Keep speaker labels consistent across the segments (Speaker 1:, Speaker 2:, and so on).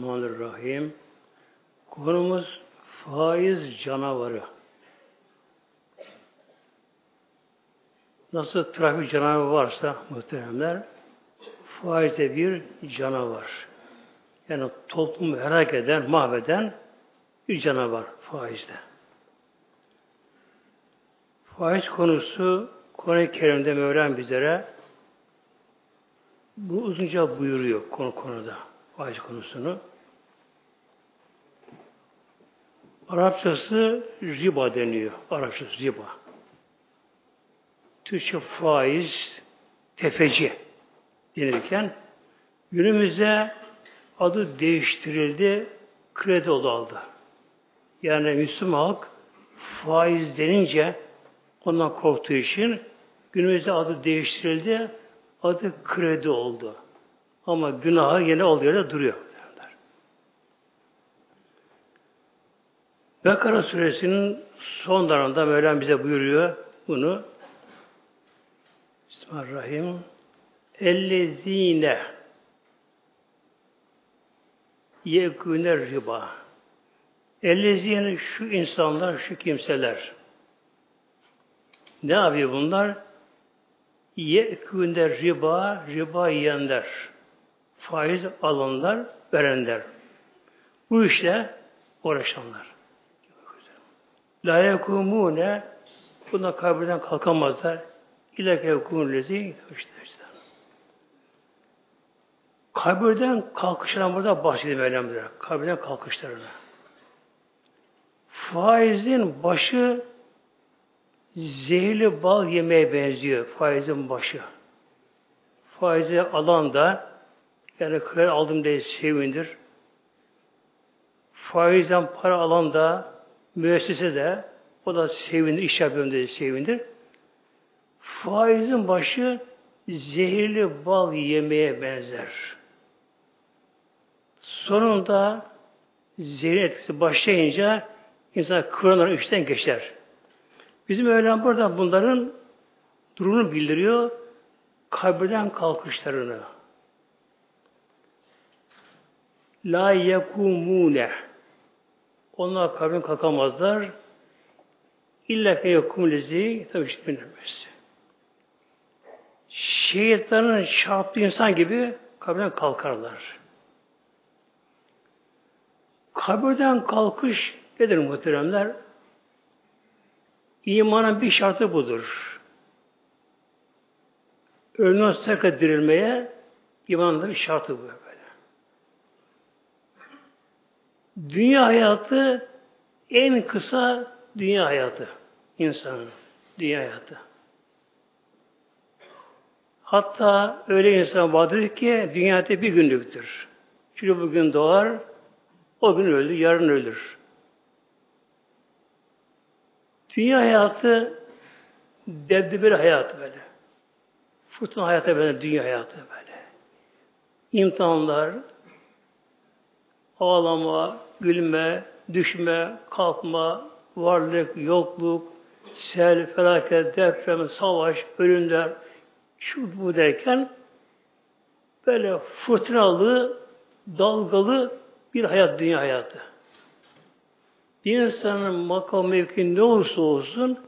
Speaker 1: Bismillahirrahmanirrahim. Konumuz faiz canavarı. Nasıl trafik canavarı varsa muhteremler, faiz de bir canavar. Yani toplumu helak eden, mahveden bir canavar faizde. Faiz konusu Kur'an-ı Kerim'de Mevlam bizlere bu uzunca buyuruyor konu konuda faiz konusunu. Arapçası riba deniyor. Arapçası riba. Türkçe faiz, tefeci denirken günümüzde adı değiştirildi, kredi oldu. Yani Müslüman halk faiz denince ondan korktuğu için günümüzde adı değiştirildi, adı kredi oldu. Ama günahı yine olduğu yerde duruyor. Bekara suresinin son darında Mevlam bize buyuruyor bunu. Bismillahirrahmanirrahim. Ellezine yekûne riba. Ellezine şu insanlar, şu kimseler. Ne yapıyor bunlar? Yekûne riba, riba yiyenler. Faiz alanlar, verenler. Bu işle uğraşanlar. La yekumune buna kabirden kalkamazlar. İleke yekumun lezi Kabirden kalkışlarına burada bahsediyor Mevlam'dır. Kabirden kalkışlarına. Faizin başı zehirli bal yemeye benziyor. Faizin başı. Faizi alan da yani kredi aldım diye sevindir. Faizden para alan da müessese de o da sevindir, iş yapıyorum diye sevindir. Faizin başı zehirli bal yemeye benzer. Sonunda zehir etkisi başlayınca insan kıranlar işten geçer. Bizim öğlen burada bunların durumunu bildiriyor. Kabirden kalkışlarını. La yekumune onlar kabrin kalkamazlar. İlla fe yekumlezi tabi bilinmez. Şeytanın çarptığı insan gibi kabirden kalkarlar. Kabirden kalkış nedir muhteremler? İmanın bir şartı budur. Ölümden tekrar dirilmeye imanın bir şartı bu. Dünya hayatı en kısa dünya hayatı insanın dünya hayatı. Hatta öyle insan vardır ki dünyada bir günlüktür. Çünkü bugün doğar, o gün öldü, yarın ölür. Dünya hayatı debdebeli hayatı böyle. Fırtına hayatı böyle, dünya hayatı böyle. İmtihanlar, ağlama, gülme, düşme, kalkma, varlık, yokluk, sel, felaket, deprem, savaş, ölümler, şu bu derken böyle fırtınalı, dalgalı bir hayat, dünya hayatı. Bir insanın makam mevki ne olursa olsun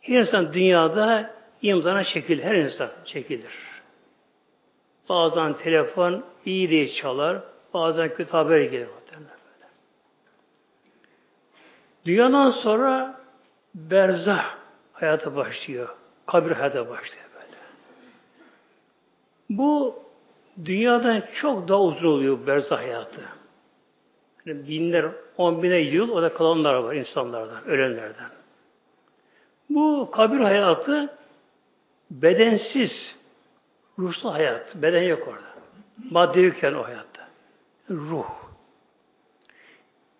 Speaker 1: her insan dünyada imzana çekilir. Her insan çekilir. Bazen telefon iyi diye çalar, bazen kötü haber gelir. Dünyadan sonra berzah hayata başlıyor. Kabir hayata başlıyor böyle. Bu dünyadan çok daha uzun oluyor berzah hayatı. Yani binler, on bine yıl o da kalanlar var insanlardan, ölenlerden. Bu kabir hayatı bedensiz, ruhsal hayat. Beden yok orada. Madde yokken o hayatta. Ruh.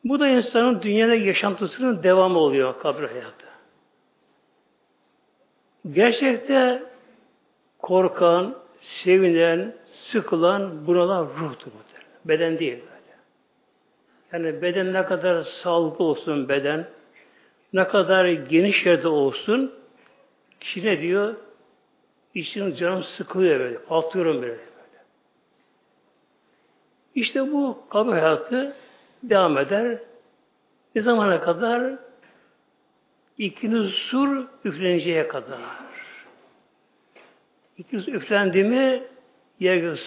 Speaker 1: Bu da insanın dünyada yaşantısının devamı oluyor kabir hayatı. Gerçekte korkan, sevinen, sıkılan, bunalan ruhtur bu. Beden değil böyle. Yani beden ne kadar sağlıklı olsun beden, ne kadar geniş yerde olsun, kişi ne diyor? İçin canım sıkılıyor böyle, patlıyorum böyle. İşte bu kabir hayatı devam eder. Ne zamana kadar? İkinci sur üfleneceğe kadar. İkinci üflendi mi yer gök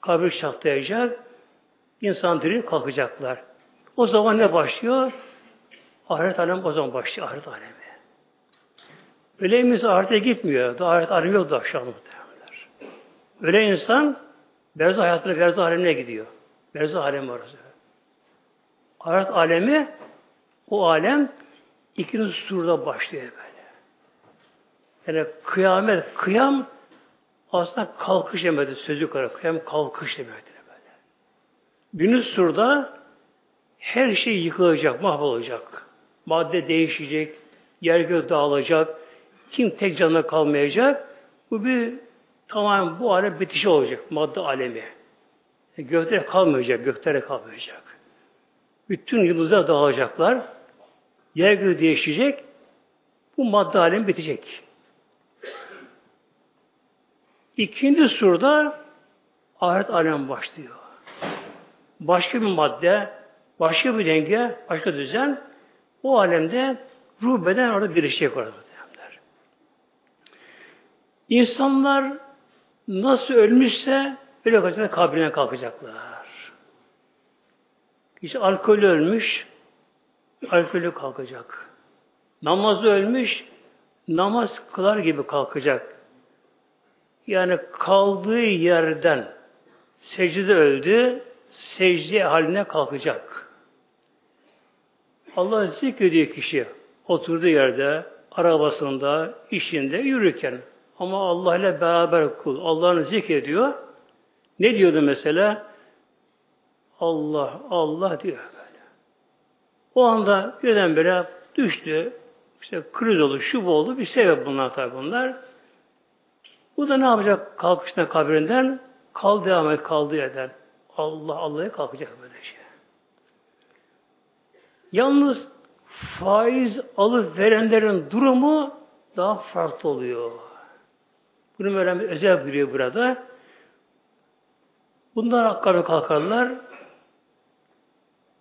Speaker 1: kabir çatlayacak, insan diril kalkacaklar. O zaman ne başlıyor? Ahiret alem o zaman başlıyor, ahiret alemi. Öleğimiz ahirete gitmiyor. Ahiret alemi yok da muhtemelenler. Öyle insan berzah hayatına, berzah alemine gidiyor. Berzah alemi var. Ahiret alemi o alem ikinci surda başlıyor böyle. Yani kıyamet, kıyam aslında kalkış demedi sözü yukarı. Kıyam kalkış demedi böyle. Birinci surda her şey yıkılacak, mahvolacak. Madde değişecek, yer gök dağılacak, kim tek canına kalmayacak. Bu bir tamamen bu alem bitişi olacak, madde alemi. Göklere kalmayacak, göklere kalmayacak. Bütün yıldızlar dağılacaklar. Yer gök değişecek. Bu madde alem bitecek. İkinci surda ahiret alem başlıyor. Başka bir madde, başka bir denge, başka düzen o alemde ruh beden orada birleşecek orada. İnsanlar nasıl ölmüşse öyle kaçacak kabrine kalkacaklar. İşte alkol ölmüş, alkolü kalkacak. Namazı ölmüş, namaz kılar gibi kalkacak. Yani kaldığı yerden secde öldü, secde haline kalkacak. Allah zikrediyor kişi oturduğu yerde, arabasında, işinde, yürürken. Ama Allah ile beraber kul. Allah'ını zikrediyor. Ne diyordu mesela? Allah, Allah diyor böyle. O anda birdenbire düştü. İşte kriz oldu, şu oldu. Bir sebep bunlar tabi bunlar. Bu da ne yapacak kalkışına kabrinden? Kal devam et, kaldığı yerden. Allah Allah'a kalkacak böyle şey. Yalnız faiz alıp verenlerin durumu daha farklı oluyor. Bunu Mevlam özel biliyor burada. Bunlar hakkında kalkarlar.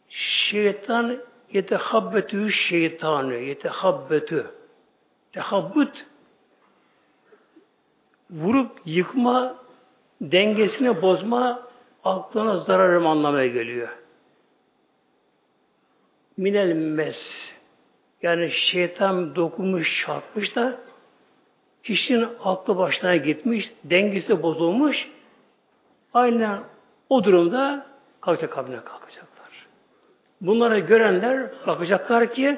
Speaker 1: Şeytan yetehabbetü şeytanı yetehabbetü tehabbüt vurup yıkma dengesini bozma aklına zararım anlamaya geliyor. Minel mes yani şeytan dokunmuş, çarpmış da Kişinin aklı başına gitmiş, dengesi bozulmuş. Aynen o durumda kalkacak kabrine kalkacaklar. Bunları görenler bakacaklar ki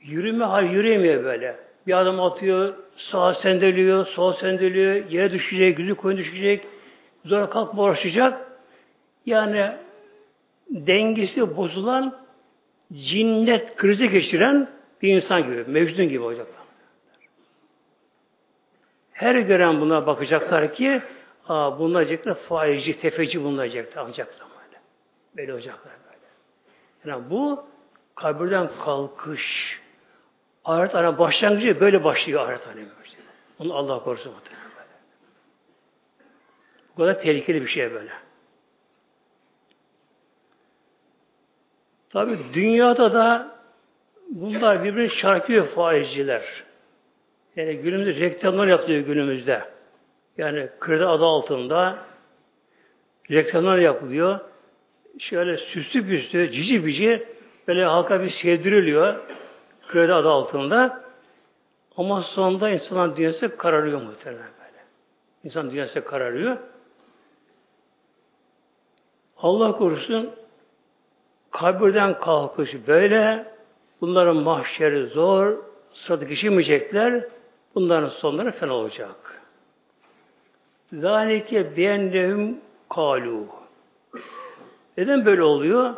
Speaker 1: yürüme hal yürüyemiyor böyle. Bir adam atıyor, sağa sendeliyor, sola sendeliyor, yere düşecek, yüzü koyun düşecek, zora kalkma uğraşacak. Yani dengesi bozulan cinnet krizi geçiren bir insan gibi, mevcudun gibi olacaklar. Her gören buna bakacaklar ki Aa, bunlar diyecekler faizci, tefeci bunlar. Ancak böyle. Böyle olacaklar böyle. Yani bu kabirden kalkış. Ahiret alem başlangıcı böyle başlıyor ahiret alemi. Onu Allah korusun muhtemelen böyle. Bu kadar tehlikeli bir şey böyle. Tabi dünyada da bunlar birbirini çarpıyor faizciler. Yani günümüzde reklamlar yapılıyor günümüzde. Yani kredi adı altında reklamlar yapılıyor. Şöyle süslü püslü, cici bici böyle halka bir sevdiriliyor kredi adı altında. Ama sonunda insan dünyası kararıyor muhtemelen böyle. İnsan dünyası kararıyor. Allah korusun kabirden kalkış böyle. Bunların mahşeri zor. Sıradaki işemeyecekler. Bunların sonları fena olacak. Zalike biennehum kalu. Neden böyle oluyor?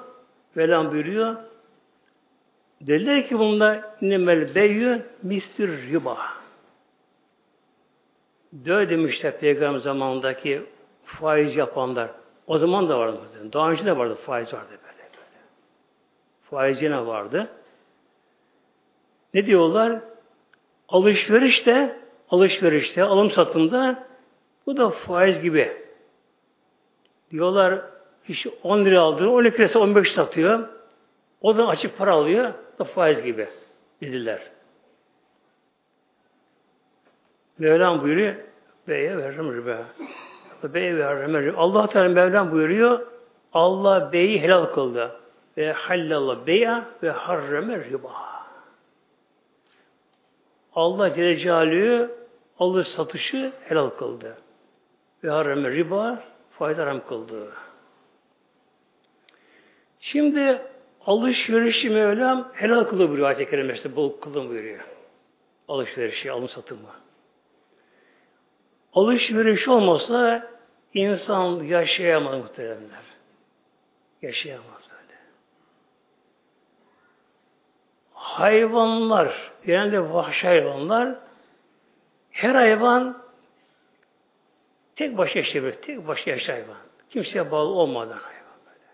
Speaker 1: Velam buyuruyor. Dediler ki bunlar innemel beyyü mistir riba. Dö demişler peygamber zamanındaki faiz yapanlar. O zaman da vardı. Daha önce de vardı faiz vardı böyle böyle. Faiz yine vardı. Ne diyorlar? Alışverişte, alışverişte, alım satımda bu da faiz gibi. Diyorlar kişi 10 lira aldı, 12 lirası 15 satıyor. O da açık para alıyor. Da faiz gibi dediler. Mevlam buyuruyor beye veririm riba. Beye veririm riba. Allah Teala Mevlam buyuruyor Allah beyi helal kıldı. Ve hallalla beya ve harreme riba. Allah Celle Celaluhu alış satışı helal kıldı. Ve harreme riba faiz haram kıldı. Şimdi alışverişi Mevlam helal kılı buyuruyor ayet-i kerimesinde bol kılın buyuruyor. Alışverişi, alım satımı. Alışveriş olmasa insan yaşayamaz muhteremler. Yaşayamaz böyle. Hayvanlar, genelde vahşi hayvanlar her hayvan tek başına yaşayabilir. Tek başına yaşar hayvan. Kimseye bağlı olmadan hayvan böyle.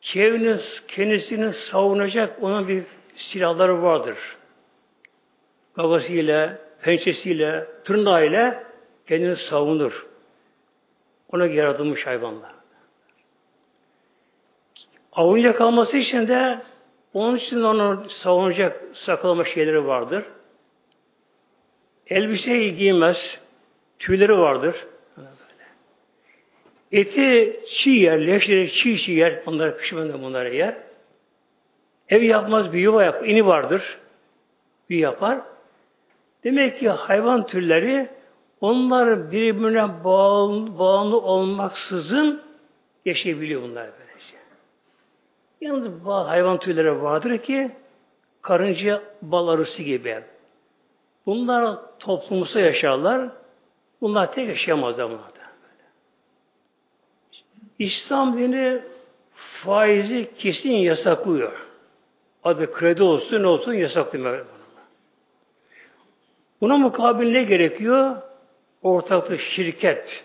Speaker 1: Kendini, kendisini savunacak onun bir silahları vardır. Gagasıyla, pençesiyle, tırnağıyla kendini savunur. Ona yaratılmış hayvanlar. Avunca kalması için de onun için onu savunacak saklama şeyleri vardır. Elbiseyi giymez, tüyleri vardır. Eti çiğ yer, leşleri çiğ çiğ yer, bunları pişmeden bunları yer. Ev yapmaz, bir yuva yap, ini vardır. Bir yapar. Demek ki hayvan türleri onlar birbirine bağlı, bağlı olmaksızın yaşayabiliyor bunlar böylece. Yalnız bazı hayvan türleri vardır ki karınca bal arısı gibi. Bunlar toplumsal yaşarlar. Bunlar tek yaşayamazlar bunlar. İslam dini faizi kesin yasaklıyor. Adı kredi olsun ne olsun yasaklıyor. Buna mukabil ne gerekiyor? Ortaklık, şirket.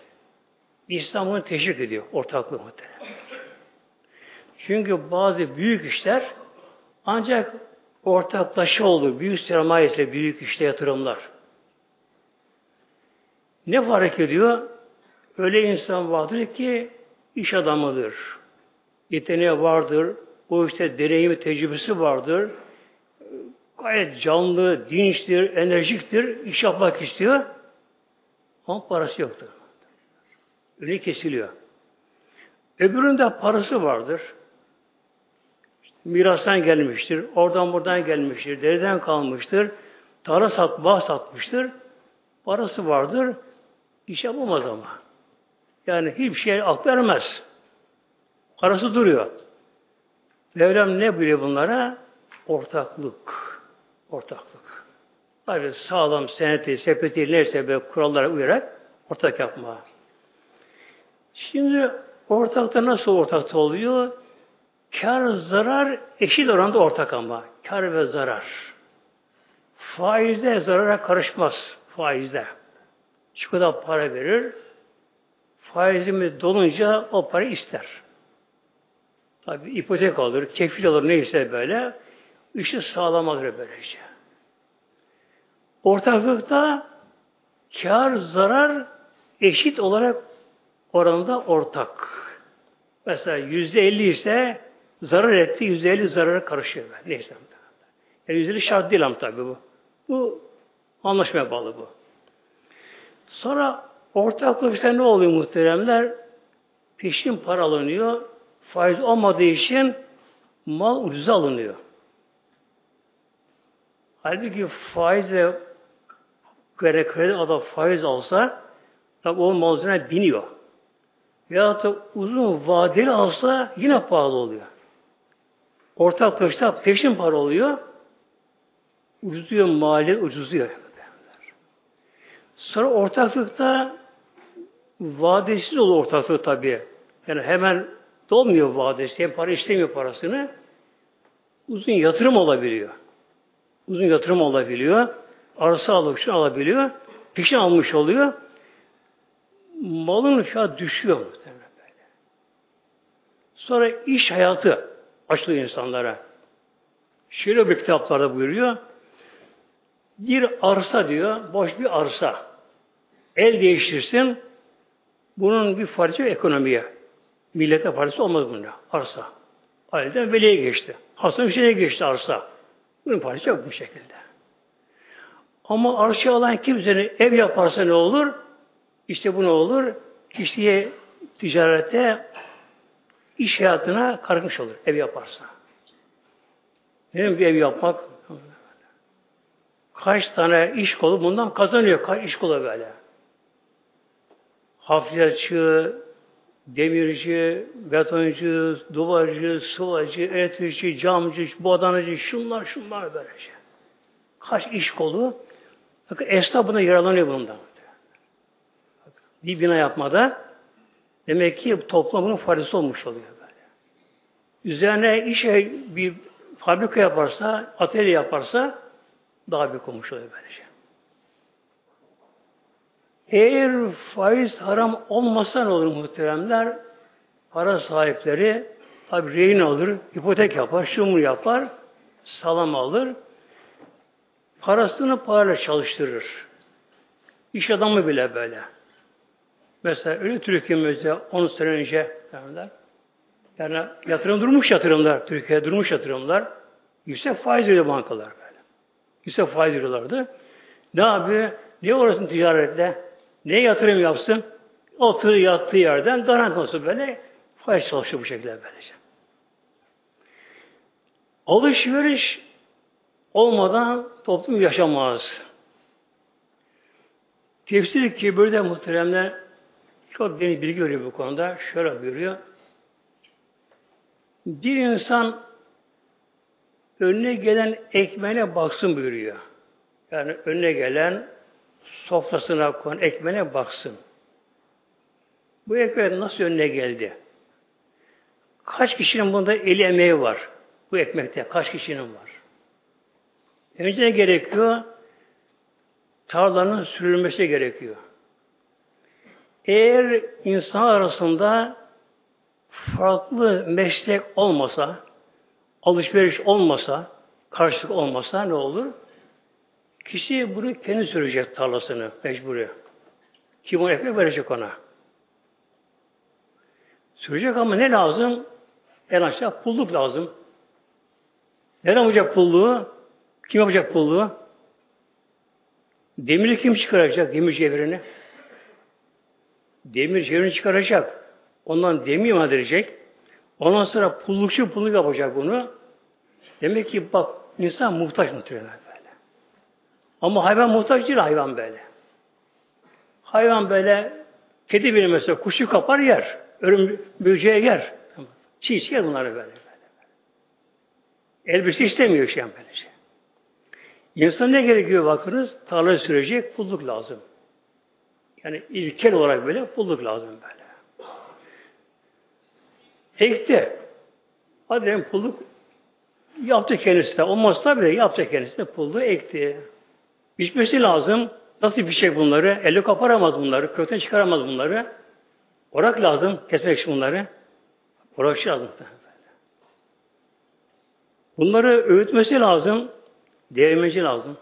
Speaker 1: İslam bunu teşvik ediyor. Ortaklık muhtemelen. Çünkü bazı büyük işler ancak ortaklaşa olur. Büyük sermayesi, büyük işte yatırımlar. Ne fark ediyor? Öyle insan vardır ki iş adamıdır. Yeteneği vardır. O işte deneyimi, tecrübesi vardır gayet canlı, dinçtir, enerjiktir, iş yapmak istiyor. Ama parası yoktur. Öyle kesiliyor. Öbüründe parası vardır. Mirastan gelmiştir, oradan buradan gelmiştir, deriden kalmıştır, tarla sat, bağ satmıştır. Parası vardır, iş yapamaz ama. Yani hiçbir şey ak vermez. Parası duruyor. Mevlam ne buyuruyor bunlara? Ortaklık. Ortaklık. Tabi sağlam seneti, sepeti neyse böyle kurallara uyarak ortak yapma. Şimdi ortakta nasıl ortakta oluyor? Kar, zarar eşit oranda ortak ama. Kar ve zarar. Faizde zarara karışmaz. Faizde. Şu kadar para verir. Faizimiz dolunca o parayı ister. Tabi ipotek alır, kefil alır neyse böyle. İşte sağlamadır böylece. Ortaklıkta kar, zarar eşit olarak oranında ortak. Mesela yüzde elli ise zarar etti, yüzde elli zarara karışıyor. Neyse. Yani yüzde elli şart değil ama tabi bu. Bu anlaşmaya bağlı bu. Sonra ortaklıkta ne oluyor muhteremler? Peşin para alınıyor. Faiz olmadığı için mal ucuza alınıyor. Halbuki faizle kredi, kredi adam faiz alsa tabi o malzeme biniyor. Veyahut da uzun vadeli alsa yine pahalı oluyor. Ortak taşta peşin para oluyor. Ucuzluyor, mali ucuzluyor. Sonra ortaklıkta vadesiz olur ortaklık tabi. Yani hemen dolmuyor vadesi. Hem para istemiyor parasını. Uzun yatırım olabiliyor uzun yatırım olabiliyor. Arsa alıp şunu alabiliyor. Peşin almış oluyor. Malın şu düşüyor muhtemelen böyle. Sonra iş hayatı açılıyor insanlara. Şöyle bir kitaplarda buyuruyor. Bir arsa diyor, boş bir arsa. El değiştirsin, Bunun bir faydası ekonomiye. Millete faydası olmaz bunda. Arsa. Aileden veliye geçti. Hasan Hüseyin'e geçti arsa. Bunun faydası yok bu şekilde. Ama arsa alan kimsenin ev yaparsa ne olur? İşte bu ne olur? Kişiye ticarette iş hayatına karışmış olur ev yaparsa. Benim bir ev yapmak kaç tane iş kolu bundan kazanıyor. Kaç iş kolu böyle. Hafriyatçı, demirci, betoncu, duvarcı, sıvacı, elektrikçi, camcı, bodanacı, şunlar şunlar böylece. Kaç iş kolu. Bakın esnaf buna yaralanıyor bundan. Bir bina yapmada demek ki toplumun faydası olmuş oluyor böyle. Üzerine işe bir fabrika yaparsa, atölye yaparsa daha büyük olmuş oluyor böylece. Eğer faiz haram olmasa ne olur muhteremler? Para sahipleri tabi rehin alır, ipotek yapar, şumur yapar, salam alır. Parasını parayla çalıştırır. İş adamı bile böyle. Mesela öyle Türkiye'mizde 10 sene önce derler. Yani yatırım durmuş yatırımlar, Türkiye'de durmuş yatırımlar. Yüksek faiz veriyor bankalar böyle. Yüksek faiz veriyorlardı. Ne yapıyor? Ne orasın ticaretle? Ne yatırım yapsın? Otur yattığı yerden garanti olsun böyle faiz çalışıyor bu şekilde böylece. Alışveriş olmadan toplum yaşamaz. Tefsir Kibir'de muhteremler çok geniş bilgi veriyor bu konuda. Şöyle buyuruyor. Bir insan önüne gelen ekmeğine baksın buyuruyor. Yani önüne gelen sofrasına koyan ekmeğine baksın. Bu ekmek nasıl önüne geldi? Kaç kişinin bunda eli emeği var? Bu ekmekte kaç kişinin var? Önce gerekiyor? Tarlanın sürülmesi gerekiyor. Eğer insan arasında farklı meslek olmasa, alışveriş olmasa, karşılık olmasa ne olur? Kişi bunu kendi sürecek tarlasını mecburi. Kim o ekmek verecek ona. Sürecek ama ne lazım? En aşağı pulluk lazım. Neden yapacak pulluğu? Kim yapacak pulluğu? Demiri kim çıkaracak? Demir cevherini. Demir cevherini çıkaracak. Ondan demir imal edecek. Ondan sonra pullukçu pulluk yapacak bunu. Demek ki bak insan muhtaç muhtemelen. Ama hayvan muhtaç değil hayvan böyle. Hayvan böyle kedi bile mesela kuşu kapar yer. Örüm böceğe yer. Çiğ çiğ yer bunları böyle. böyle. Elbise istemiyor şey böyle şey. İnsan ne gerekiyor bakınız? Tarla sürecek pulluk lazım. Yani ilkel olarak böyle pulluk lazım böyle. Ekti. Hadi pulluk yaptı kendisi de. Olmazsa bile yaptı kendisi de pulluğu ekti. Biçmesi lazım. Nasıl biçecek bunları? Elle kaparamaz bunları. Kökten çıkaramaz bunları. Orak lazım kesmek için bunları. Orakçı lazım. Bunları öğütmesi lazım. Değirmeci lazım.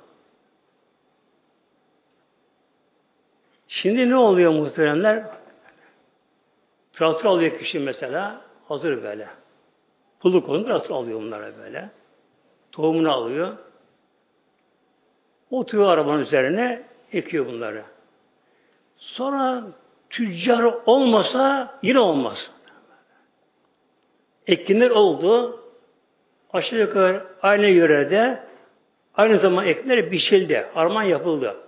Speaker 1: Şimdi ne oluyor muhteremler? Traktör alıyor kişi mesela. Hazır böyle. Pulluk onu traktör alıyor bunlara böyle. Tohumunu alıyor. Oturuyor arabanın üzerine, ekiyor bunları. Sonra tüccar olmasa yine olmaz. Ekinler oldu. Aşağı yukarı aynı yörede aynı zaman ekinler biçildi. Arman yapıldı.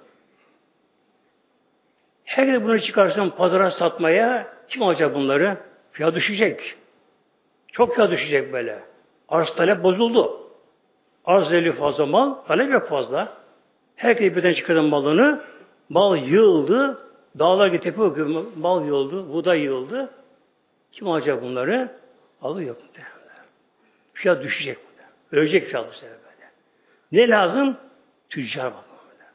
Speaker 1: Herkes bunu çıkarsın pazara satmaya kim alacak bunları? Fiyat düşecek. Çok fiyat düşecek böyle. Arz talep bozuldu. Arz eli fazla mal, talep yok fazla. Herkes birden çıkardı malını. Mal yığıldı. Dağlar gibi tepe okuyor. Mal yığıldı. Buğday yığıldı. Kim alacak bunları? Alıyor yok muhtemelen. Fiyat düşecek. Ölecek fiyat bu sefer böyle. Ne lazım? Tüccar bakımında.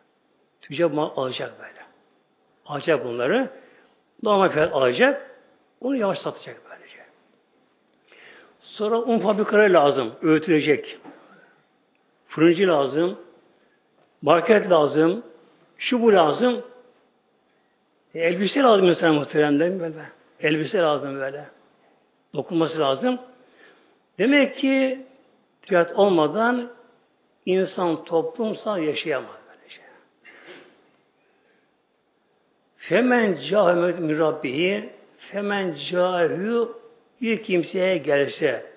Speaker 1: Tüccar mal alacak böyle. Alacak bunları. Normal fiyat alacak. Onu yavaş satacak böylece. Sonra un fabrikaları lazım. Öğütülecek. Fırıncı lazım market lazım, şu bu lazım. E, elbise lazım insana muhteremden böyle. Elbise lazım böyle. Dokunması lazım. Demek ki ticaret olmadan insan toplumsal yaşayamaz. Böylece. Femen cahmet min Rabbihi femen cahu bir kimseye gelse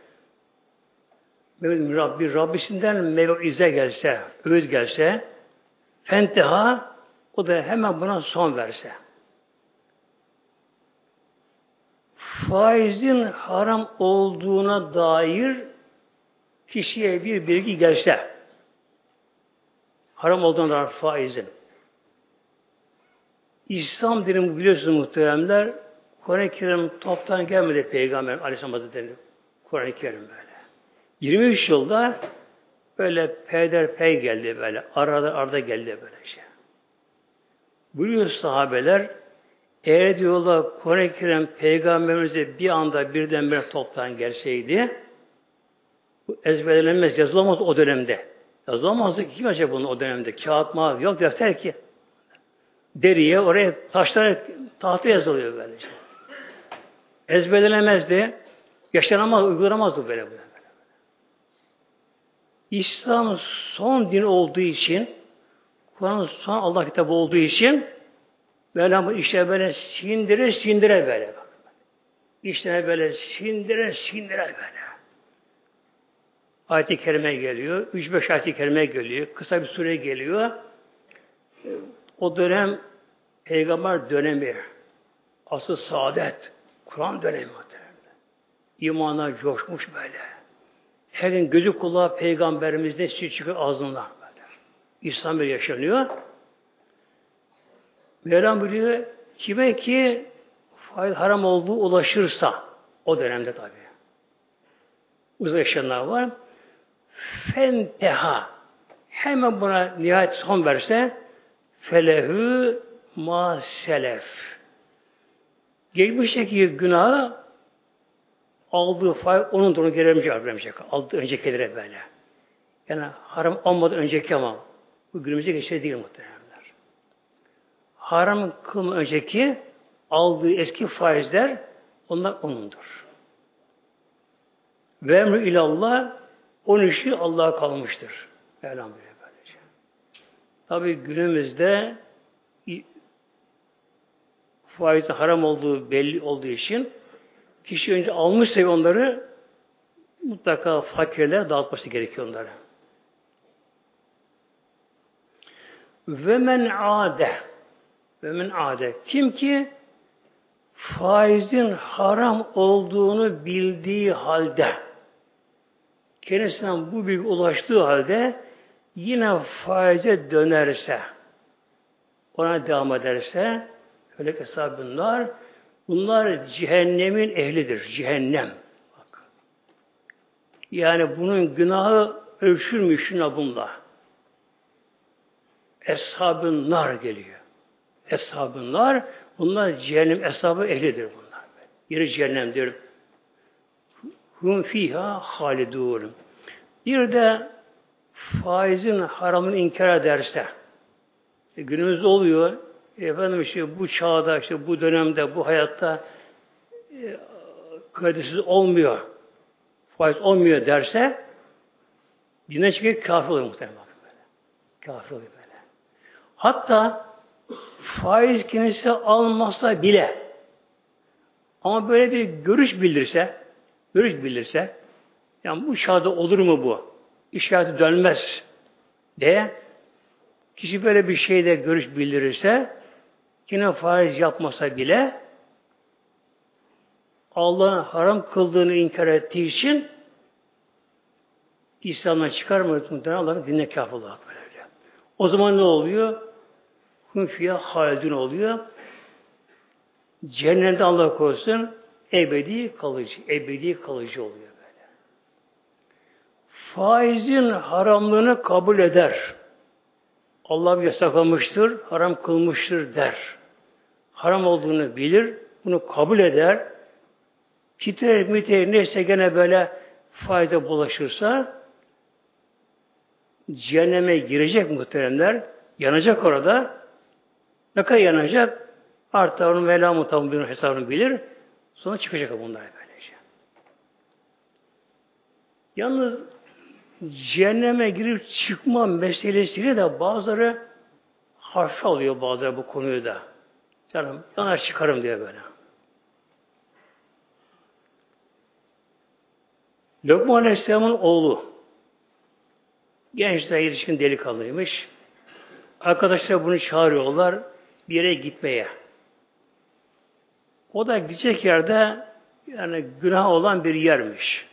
Speaker 1: Rabbi, Rabbisinden mev'ize gelse, öğüt gelse, fenteha, o da hemen buna son verse. Faizin haram olduğuna dair kişiye bir bilgi gelse, haram olduğuna dair faizin. İslam dini biliyorsunuz muhteremler, Kur'an-ı Kerim toptan gelmedi Peygamber Aleyhisselam Hazretleri. Kur'an-ı Kerim böyle. 23 yılda böyle peyderpey geldi böyle. Arada arada geldi böyle şey. Buyuruyor sahabeler eğer diyorlar Kur'an-ı Kerim peygamberimize bir anda birdenbire toptan gelseydi bu ezberlenemez, yazılamaz o dönemde. Yazılamazdı ki kim acaba bunu o dönemde? Kağıt mağaz yok defter ki. Deriye, oraya taşlara, tahta yazılıyor böylece. Ezberlenemezdi. Yaşanamaz, uygulanamazdı böyle. böyle. İslam son din olduğu için Kur'an son Allah kitabı olduğu için Mevlam işte böyle sindire sindire böyle. İşte böyle sindire sindire böyle. Ayet-i Kerime geliyor. Üç beş ayet-i Kerime geliyor. Kısa bir süre geliyor. O dönem peygamber dönemi. Asıl saadet. Kur'an dönemi. İmana coşmuş böyle. Her gün gözü kulağı peygamberimizde çıkıyor ağzından böyle. İslam bir yaşanıyor. Mevlam buyuruyor, kime ki faiz haram olduğu ulaşırsa, o dönemde tabi. Uzun yaşayanlar var. Fenteha. Hemen buna nihayet son verse felehü ma selef. Geçmişteki günahı aldığı faiz onun onu geri vermeyecek. Aldığı öncekilere böyle. Yani haram olmadan önceki ama bu günümüzde geçerli değil muhtemelen haram kılma önceki aldığı eski faizler onlar onundur. Ve emri ilallah onun işi Allah'a kalmıştır. Elhamdülillah. Tabi günümüzde faizin haram olduğu belli olduğu için kişi önce almışsa onları mutlaka fakirlere dağıtması gerekiyor onları. Ve men ade ve min ade. Kim ki faizin haram olduğunu bildiği halde kendisinden bu bilgi ulaştığı halde yine faize dönerse ona devam ederse öyle hesap bunlar bunlar cehennemin ehlidir. Cehennem. Bak. Yani bunun günahı ölçülmüş şuna bununla. Eshab-ı nar geliyor. Eshabınlar, bunlar cehennem hesabı ehlidir bunlar. Yeri cehennemdir. Hum fiha halidun. Bir de faizin haramını inkar ederse, e, günümüzde oluyor, efendim işte bu çağda, işte bu dönemde, bu hayatta e, kredisiz olmuyor, faiz olmuyor derse, dine çıkıyor kafir oluyor muhtemelen. Kafir oluyor böyle. Hatta faiz kendisi almasa bile ama böyle bir görüş bildirse görüş bildirse yani bu çağda olur mu bu? İşareti dönmez diye kişi böyle bir şeyde görüş bildirirse yine faiz yapmasa bile Allah'ın haram kıldığını inkar ettiği için İslam'dan çıkarmıyor Allah'ın dinle kafir olarak böyle. O zaman ne oluyor? Hüm fiyah halidun oluyor. Cennette Allah korusun ebedi kalıcı. Ebedi kalıcı oluyor. Faizin haramlığını kabul eder. Allah yasaklamıştır, haram kılmıştır der. Haram olduğunu bilir, bunu kabul eder. Titrer, mitrer, neyse gene böyle faize bulaşırsa cehenneme girecek muhteremler. Yanacak orada. Ne kadar yanacak? Artık onun Mevla mutabın hesabını bilir. Sonra çıkacak bunlar böylece. Yalnız cehenneme girip çıkma meselesiyle de bazıları harf alıyor bazıları bu konuyu da. Canım yanar çıkarım diye böyle. Lokman Aleyhisselam'ın oğlu gençler yetişkin delikanlıymış. Arkadaşlar bunu çağırıyorlar bir yere gitmeye. O da gidecek yerde yani günah olan bir yermiş.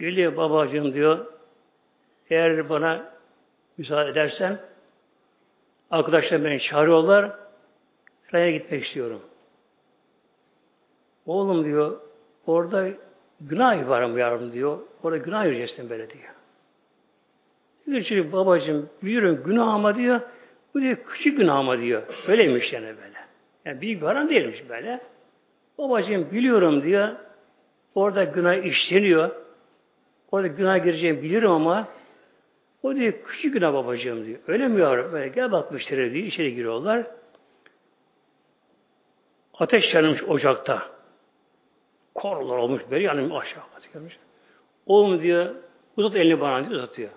Speaker 1: Geliyor babacığım diyor. Eğer bana müsaade edersen arkadaşlar beni çağırıyorlar. Şuraya gitmek istiyorum. Oğlum diyor orada günah var mı yavrum diyor. Orada günah yiyeceksin böyle diyor. Diyor ki babacığım biliyorum günah ama diyor. Bu diyor küçük günah ama diyor. Öyleymiş yani böyle. Yani büyük bir değilmiş böyle. Babacığım biliyorum diyor. Orada günah işleniyor. Orada günah gireceğimi bilirim ama o diyor küçük günah babacığım diyor. Öyle mi yavrum? Böyle gel bak müşteri diyor. İçeri giriyorlar. Ateş yanmış ocakta. Korlar olmuş böyle yanım aşağı atıyormuş. Oğlum diyor uzat elini bana diyor uzatıyor.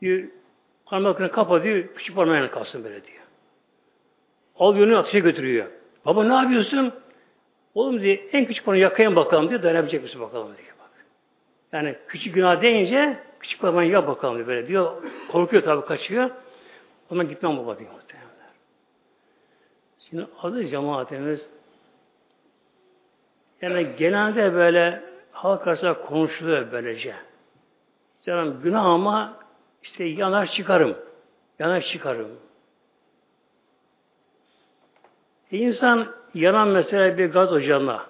Speaker 1: Diyor parmakını kapa diyor küçük parmağına kalsın böyle diyor. Alıyor onu ateşe götürüyor. Baba ne yapıyorsun? Oğlum diye en küçük parmağı yakayım bakalım diyor. Dayanabilecek misin bakalım diyor. Yani küçük günah deyince küçük parmağı yak bakalım diyor böyle diyor. Korkuyor tabii kaçıyor. O zaman gitmem baba diyor muhtemelen. Şimdi adı cemaatimiz yani genelde böyle halk arasında konuşuluyor böylece. Canım günah ama işte yanar çıkarım. Yanar çıkarım. E insan yanan mesela bir gaz ocağına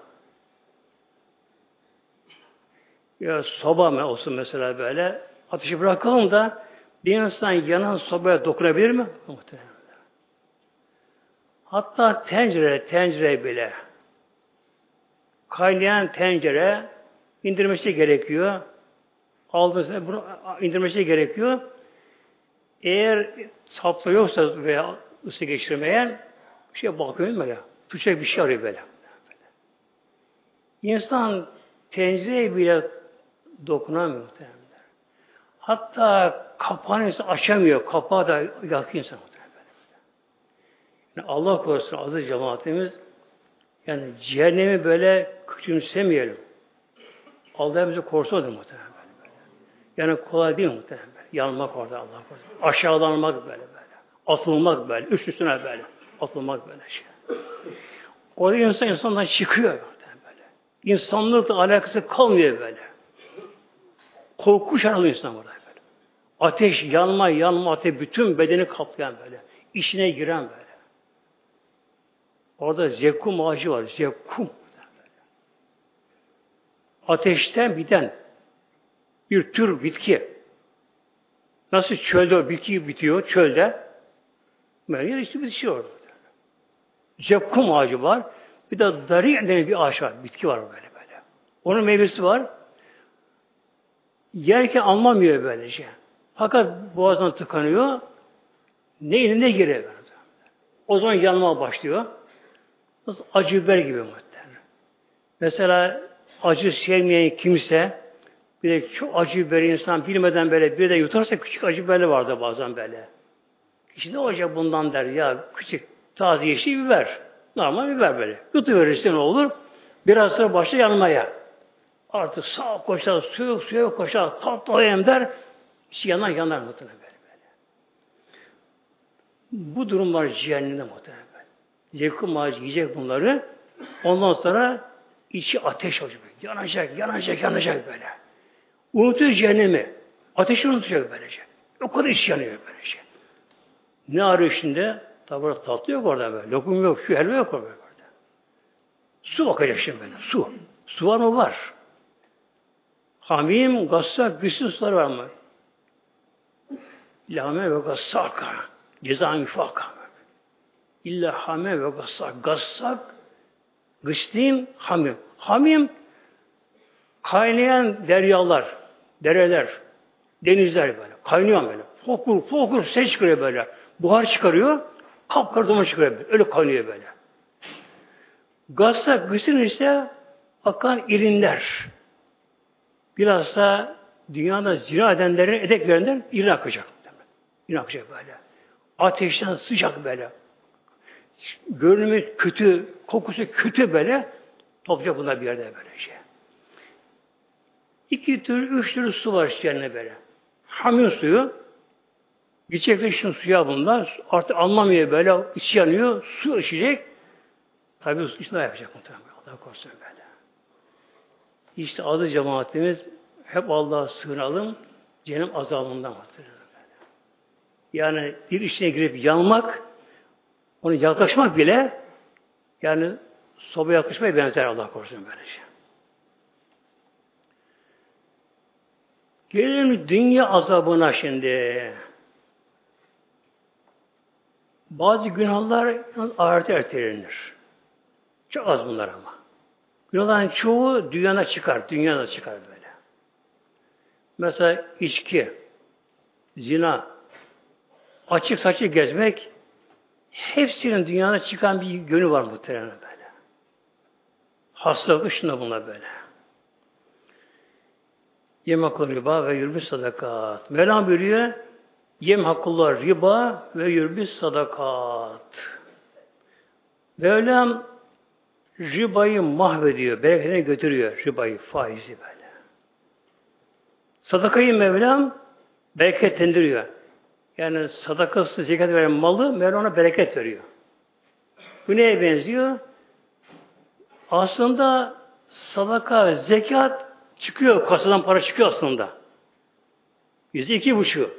Speaker 1: ya soba olsun mesela böyle ateşi bırakalım da bir insan yanan sobaya dokunabilir mi? Muhtemelen. Hatta tencere, tencere bile kaynayan tencere indirmesi gerekiyor. Aldığınızda bunu indirmesi gerekiyor. Eğer sapta yoksa veya ısı geçirmeyen bir şey bakıyor böyle. Tutacak bir şey arıyor böyle. İnsan tencereye bile dokunamıyor muhtemelen. Hatta kapağını açamıyor. Kapağı da yakıyor insan muhtemelen. Yani Allah korusun aziz cemaatimiz yani cehennemi böyle küçümsemeyelim. Allah bizi korusun muhtemelen. Yani kolay değil muhtemelen. Yanmak orada Allah korusun. Aşağılanmak böyle böyle. Atılmak böyle. Üst üstüne böyle. Atılmak böyle şey. Orada insan insandan çıkıyor böyle. İnsanlıkla alakası kalmıyor böyle. Korku şaralıyor insan orada böyle. Ateş, yanma, yanma, ateş bütün bedeni kaplayan böyle. İçine giren böyle. Orada zekkum ağacı var. Zekkum. Ateşten biten bir tür bitki. Nasıl çölde bitki bitiyor çölde? Böyle işte bitiyor orada. Zekkum ağacı var. Bir de dari denen bir ağaç var. Bitki var böyle böyle. Onun meyvesi var. Yerken anlamıyor böylece. Fakat boğazdan tıkanıyor. Ne ne giriyor. O zaman yanma başlıyor. Acı biber gibi muhtemelen. Mesela acı sevmeyen kimse bir de çok acı biber insan bilmeden böyle bir de yutarsa küçük acı biberli vardı bazen böyle. İşte ne olacak bundan der ya küçük taze yeşil biber. Normal biber böyle. Yutuverirse ne olur? Biraz sonra başla yanmaya. Artık sağ koşar, suya suya koşar, patlayayım der. İşte yanar yanar muhtemelen böyle, böyle. Bu durum var cehennemde muhtemelen. Zekum ağacı yiyecek bunları. Ondan sonra içi ateş olacak. Yanacak, yanacak, yanacak böyle. Unutuyor cehennemi. Ateşi unutacak böylece. O kadar iş yanıyor böylece. Ne arıyor şimdi? Tabi tatlı yok orada böyle. Lokum yok, şu helva yok orada. Su bakacak şimdi böyle. Su. Su var mı? Var. Hamim, gassak, güçlü sular var mı? Lame ve gassaka. Ceza müfaka. İlla hame ve gassak. Gassak, gıslim, hamim. Hamim, kaynayan deryalar, dereler, denizler böyle. Kaynıyor böyle. Fokur, fokur ses çıkarıyor böyle. Buhar çıkarıyor. Kapkara duman çıkıyor böyle. Öyle kaynıyor böyle. Gazsa gısın ise akan irinler. Bilhassa dünyada zina edenlerin, edek verenler irin akacak. İrin akacak böyle. Ateşten sıcak böyle. Görünümü kötü, kokusu kötü böyle. Toplayacak bunlar bir yerde böyle şey. İki tür, üç tür su var içlerine böyle. Hamyon suyu, Gidecekler suya bunlar. Artık anlamıyor böyle. içi yanıyor. Su içecek. Tabi su içine yakacak muhtemelen. Allah korusun böyle. İşte adı cemaatimiz hep Allah'a sığınalım. Cehennem azabından muhtemelen. Yani bir içine girip yanmak, onu yaklaşmak bile yani soba yaklaşmaya benzer Allah korusun böyle şey. Gelelim dünya azabına şimdi. Bazı günahlar ahirete ertelenir. Çok az bunlar ama. Günahların çoğu dünyada çıkar. Dünyada çıkar böyle. Mesela içki, zina, açık saçık gezmek hepsinin dünyada çıkan bir yönü var muhtemelen böyle. Hastalık ışığında bunlar böyle. Yemek riba ve yürümüş sadakat. Mevlam buyuruyor, Yem hakullar riba ve yürbis sadakat. Mevlam ribayı mahvediyor, bereketini götürüyor ribayı, faizi böyle. Sadakayı Mevlam bereketlendiriyor. Yani sadakası zekat veren malı Mevlam ona bereket veriyor. Bu neye benziyor? Aslında sadaka, zekat çıkıyor, kasadan para çıkıyor aslında. Yüzde iki buçuğu.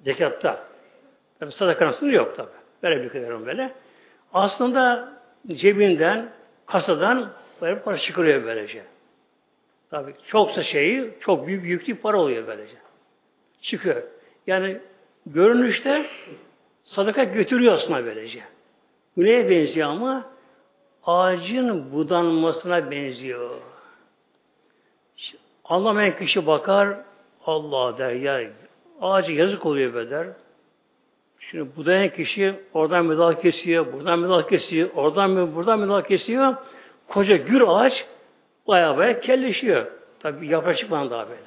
Speaker 1: Zekatta. Tabi sadaka yok tabi. Verebilirim böyle. Aslında cebinden, kasadan böyle para çıkıyor böylece. Tabi çoksa şeyi, çok büyük yüklü para oluyor böylece. Çıkıyor. Yani görünüşte sadaka götürüyor aslında böylece. Bu neye benziyor ama? Ağacın budanmasına benziyor. İşte anlamayan kişi bakar, Allah der ya Ağacı yazık oluyor be der. Şimdi budayan kişi oradan medal kesiyor, buradan medal kesiyor, oradan mı buradan medal kesiyor. Koca gür ağaç baya baya kelleşiyor. Tabi yaprak çıkmadan daha böyle.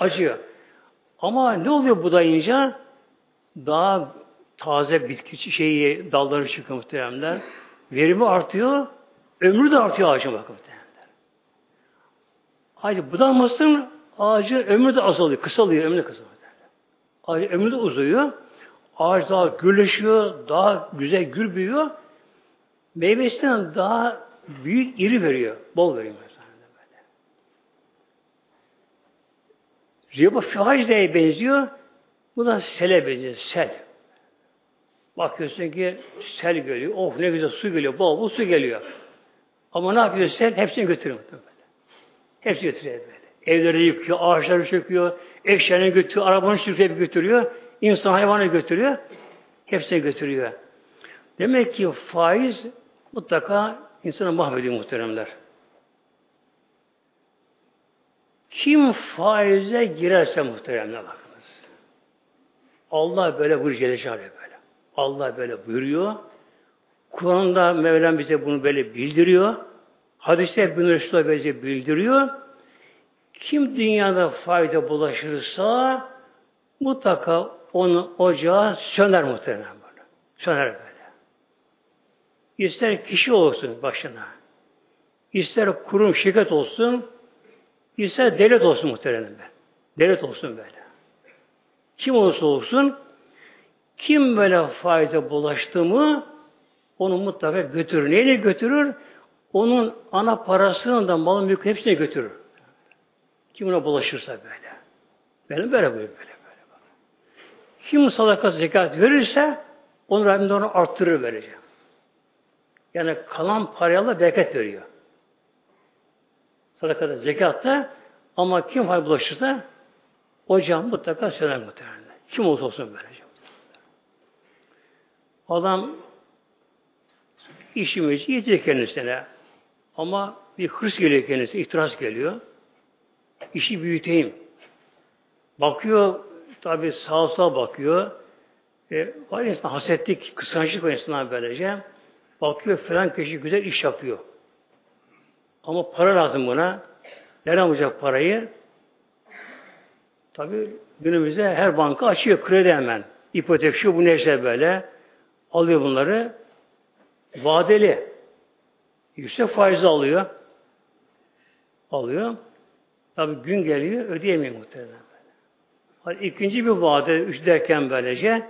Speaker 1: Acıyor. Ama ne oluyor budayınca? Daha taze bitki şeyi, dalları çıkıyor muhteremler. Verimi artıyor, ömrü de artıyor ağacın bakın muhteremler. Ağacı budanmasın, ağacın ömrü de azalıyor, kısalıyor, ömrü kısalıyor. Ağaç ömrü de uzuyor. Ağaç daha gürleşiyor, daha güzel gür büyüyor. Meyvesinden daha büyük, iri veriyor. Bol veriyor. Riba faiz neye benziyor? Bu da sele benziyor. Sel. Bakıyorsun ki sel geliyor. Of ne güzel su geliyor. Bol bol su geliyor. Ama ne yapıyor sel? Hepsini götürüyor. Hepsini götürüyor böyle. Evleri yıkıyor, ağaçları çöküyor, eşyalarını götürüyor, arabanı sürükleyip götürüyor, insan hayvanı götürüyor, hepsini götürüyor. Demek ki faiz mutlaka insanı mahvediyor muhteremler. Kim faize girerse muhteremler bakınız. Allah böyle buyuruyor böyle. Allah böyle buyuruyor. Kur'an'da Mevlam bize bunu böyle bildiriyor. Hadiste bunu Resulullah bize bildiriyor. Kim dünyada fayda bulaşırsa mutlaka onu ocağı söner muhtemelen böyle. Söner böyle. İster kişi olsun başına. ister kurum, şirket olsun, ister devlet olsun muhtemelen ben. Devlet olsun böyle. Kim olursa olsun, kim böyle faize bulaştı mı, onu mutlaka götürür. Neyle götürür? Onun ana parasını da malın mülkü hepsine götürür. Kim ona bulaşırsa böyle. Benim böyle böyle böyle. Kim sadaka zekat verirse onu Rabbim de onu arttırır vereceğim. Yani kalan parayla bereket veriyor. Sadakada, zekatta ama kim hay bulaşırsa hocam mutlaka söyler muhtemelen. Kim olsa olsun böylece. Adam işimiz yiyecek kendisine. Ama bir hırs geliyor kendisine, itiraz geliyor işi büyüteyim. Bakıyor, tabi sağa sağa bakıyor. E, var insan hasetlik, kıskançlık var insan böylece. Bakıyor falan kişi güzel iş yapıyor. Ama para lazım buna. Nereden bulacak parayı? Tabi günümüzde her banka açıyor kredi hemen. İpotek şu bu neyse böyle. Alıyor bunları. Vadeli. Yüksek faiz alıyor. Alıyor. Tabi gün geliyor ödeyemiyor muhtemelen. Hani ikinci bir vade üç derken böylece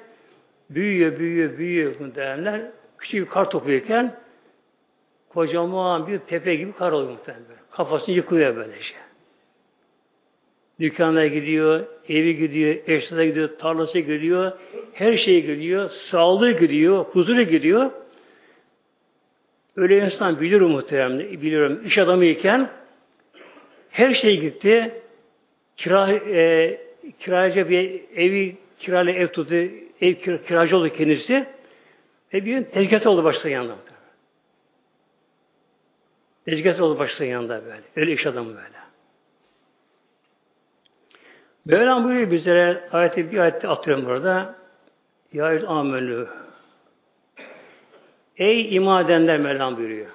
Speaker 1: büyüyor, büyüyor, büyüyor muhtemelenler. Küçük bir kar topluyorken kocaman bir tepe gibi kar oluyor muhtemelen. Kafasını yıkıyor böylece. Dükkana gidiyor, evi gidiyor, eşyada gidiyor, tarlası gidiyor, her şey gidiyor, sağlığı gidiyor, huzuru gidiyor. Öyle insan biliyorum muhtemelen, biliyorum. İş adamıyken her şey gitti. Kira, e, kiracı bir evi kiralı ev tuttu, ev kir, kiracı oldu kendisi. Ve bir gün tezgah oldu başta yanında. Tezgah oldu başta yanında böyle. Öyle iş adamı böyle. Mevlam buyuruyor bizlere ayeti bir ayette atıyorum burada. Ya amelü. Ey iman edenler Mevlam buyuruyor.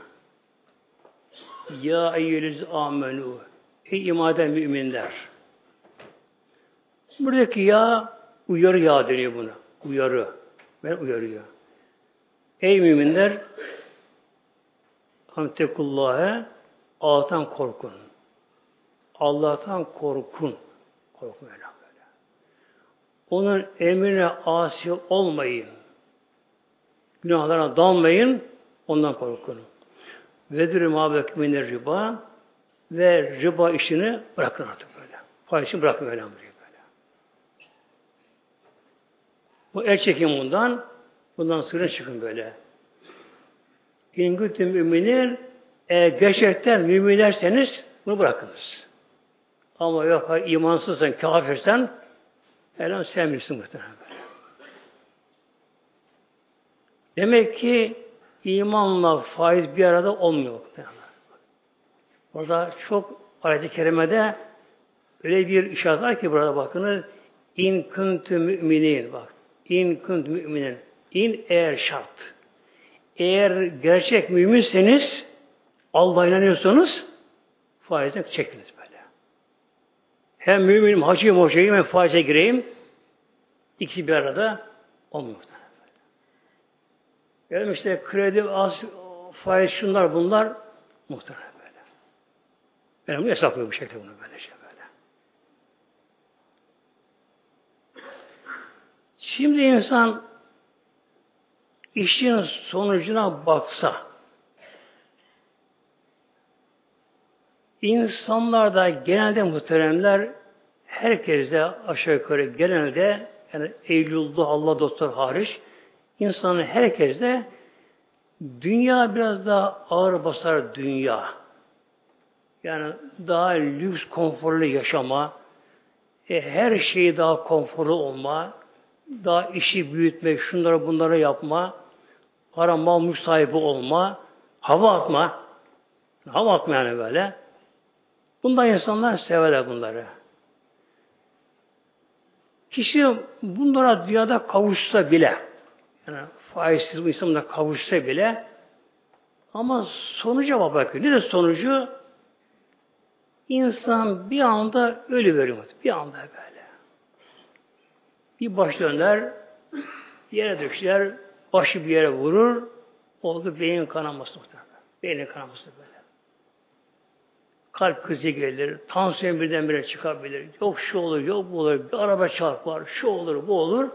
Speaker 1: Ya eyyüliz amelü. Ey iman müminler. Buradaki ya uyarı ya deniyor buna. Uyarı. Ben uyarıyor. Ey müminler Hamtekullah'e Allah'tan korkun. Allah'tan korkun. Korkun öyle böyle. Onun emrine asi olmayın. Günahlara dalmayın. Ondan korkun. Vedir mabek minir riba ve riba işini bırakın artık böyle. Faiz işini bırakın böyle böyle. Bu el çekin bundan. Bundan sırrın çıkın böyle. İngütüm müminin e, gerçekten müminlerseniz bunu bırakınız. Ama yok imansızsan, kafirsen Elham sen bilirsin muhtemelen böyle. Demek ki imanla faiz bir arada olmuyor. Orada çok ayet-i kerimede öyle bir işaret var ki burada bakınız in kuntu müminin bak. İn kuntu müminin. in eğer şart. Eğer gerçek müminseniz Allah'a inanıyorsanız faizden çekiniz böyle. Hem müminim, hacıyım, hocayım, hem faize gireyim. İkisi bir arada olmuyor. Yani işte kredi az, faiz şunlar bunlar muhtemelen böyle. Ben bunu hesaplıyorum bu şekilde bunu böyle şey böyle. Şimdi insan işin sonucuna baksa insanlarda genelde muhteremler herkeste aşağı yukarı genelde yani Eylül'de Allah doktor hariç insanın herkeste dünya biraz daha ağır basar dünya. Yani daha lüks, konforlu yaşama, e, her şeyi daha konforlu olma, daha işi büyütme, şunları bunları yapma, para mal mülk olma, hava atma, hava atma yani böyle. Bundan insanlar severler bunları. Kişi bunlara dünyada kavuşsa bile, yani faizsiz bu insanla kavuşsa bile, ama sonuca bakıyor. Ne de sonucu? İnsan bir anda ölü veriyor. Bir anda böyle. Bir baş döner, yere düşer, başı bir yere vurur, oldu beyin kanaması muhtemelen. Beynin kanaması böyle. Kalp krizi gelir, tansiyon birdenbire çıkabilir. Yok şu olur, yok bu olur, bir araba çarpar, şu olur, bu olur.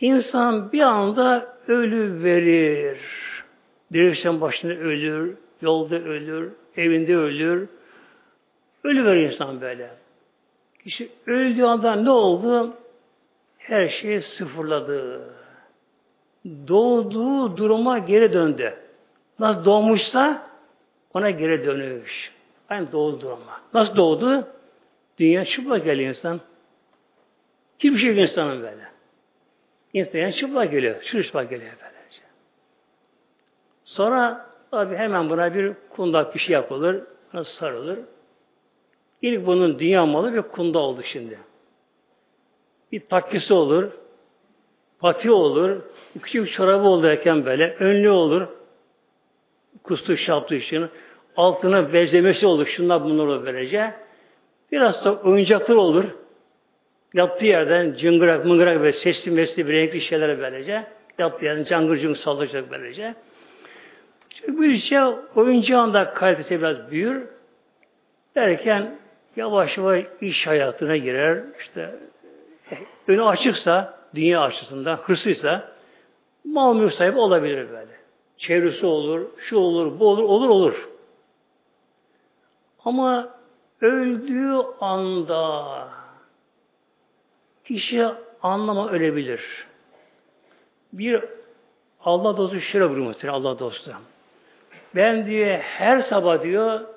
Speaker 1: İnsan bir anda ölü verir. Direksiyon başında ölür, yolda ölür, evinde ölür. Ölü verir insan böyle. Kişi öldüğü anda ne oldu? Her şeyi sıfırladı doğduğu duruma geri döndü. Nasıl doğmuşsa ona geri dönüş. Aynı doğduğu duruma. Nasıl doğdu? Dünya çıplak geliyor insan. Hiçbir şey insanın böyle. İnsan çıplak geliyor. Çıplak geliyor böylece. Sonra abi hemen buna bir kundak bir şey yapılır. Buna sarılır. İlk bunun dünya malı bir kunda oldu şimdi. Bir takkisi olur. pati olur, küçük çorabı olurken böyle, önlü olur, kustu şaptı için, altına bezlemesi olur, şunlar bunlar olur böylece. Biraz da oyuncaklar olur. Yaptığı yerden cıngırak mıngırak ve sesli mesli bir renkli şeyler böylece. Yaptığı yerden cangır cıngır saldıracak böylece. İşte bu işe oyuncağın da kalitesi biraz büyür. Derken yavaş yavaş iş hayatına girer. İşte önü açıksa, dünya açısından hırslıysa mal mülk sahibi olabilir böyle. Çevresi olur, şu olur, bu olur, olur, olur. Ama öldüğü anda kişi anlama ölebilir. Bir Allah dostu şöyle buyuruyor Allah dostu. Ben diyor her sabah diyor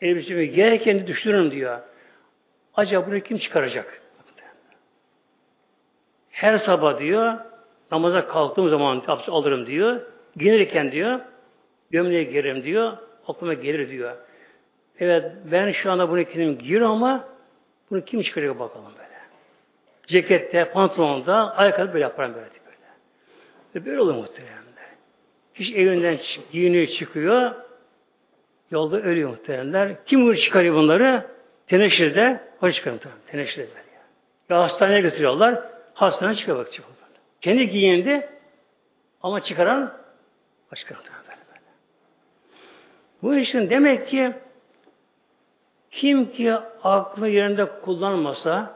Speaker 1: elbisemi gereken düşünürüm diyor. Acaba bunu kim çıkaracak? Her sabah diyor namaza kalktığım zaman abdest alırım diyor. Giyinirken diyor gömleğe girerim diyor. Aklıma gelir diyor. Evet ben şu anda bunu kendim giyiyorum ama bunu kim çıkarıyor bakalım böyle. Cekette, pantolonda, ayakkabı böyle yaparım böyle. Böyle, böyle olur muhtemelen. Kişi evinden giyiniyor, çıkıyor. Yolda ölüyor muhtemelenler. Kim çıkarıyor bunları? Teneşirde, o çıkarıyor muhtemelen. Teneşirde böyle. Ya hastaneye götürüyorlar. Hastaneye çıkıyor bak çıkıyor. Kendi giyindi ama çıkaran başka muhtemelen. Bu işin demek ki kim ki aklı yerinde kullanmasa,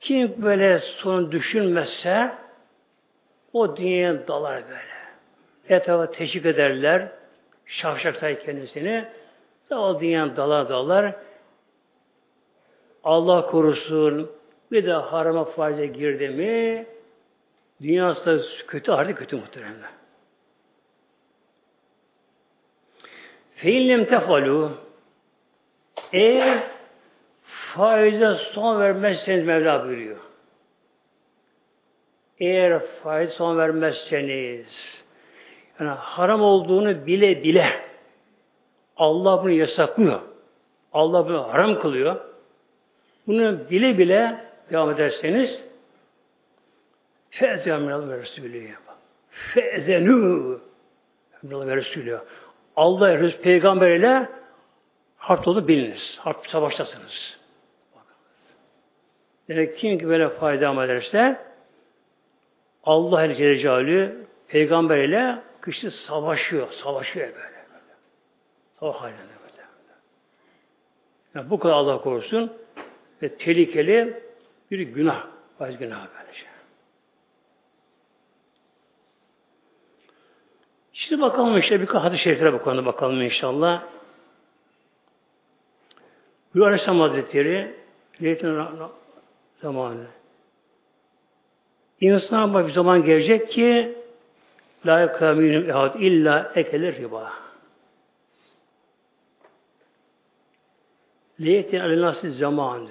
Speaker 1: kim böyle son düşünmezse, o dünyaya dalar böyle. Etrafa teşvik ederler, şavşaklar kendisini, o dünyaya dalar dalar. Allah korusun, bir de harama faize girdi mi, dünyası da kötü, artık kötü muhtemelen. Fe'inlem tefalu eğer faize son vermezseniz Mevla buyuruyor. Eğer faiz son vermezseniz yani haram olduğunu bile bile Allah bunu yasaklıyor. Allah bunu haram kılıyor. Bunu bile bile devam ederseniz fezâ minal ve Resulü fezenû minal ve Resulü Allah Resul Peygamber ile harp olduğunu biliniz. Harp savaştasınız. Demek kim ki böyle fayda ederse Allah Celle Peygamber ile kişi savaşıyor. Savaşıyor böyle. Böyle. Savaş halinde böyle. Yani bu kadar Allah korusun ve tehlikeli bir günah. Baş günah böylece. Şimdi bakalım işte bir hadis-i şeriflere bakalım, bakalım inşallah. Bu Aleyhisselam Hazretleri Leytin zamanı. İnsan bir zaman gelecek ki la yekamînüm ehad illa ekelir riba. Leyetin alinası zamanı.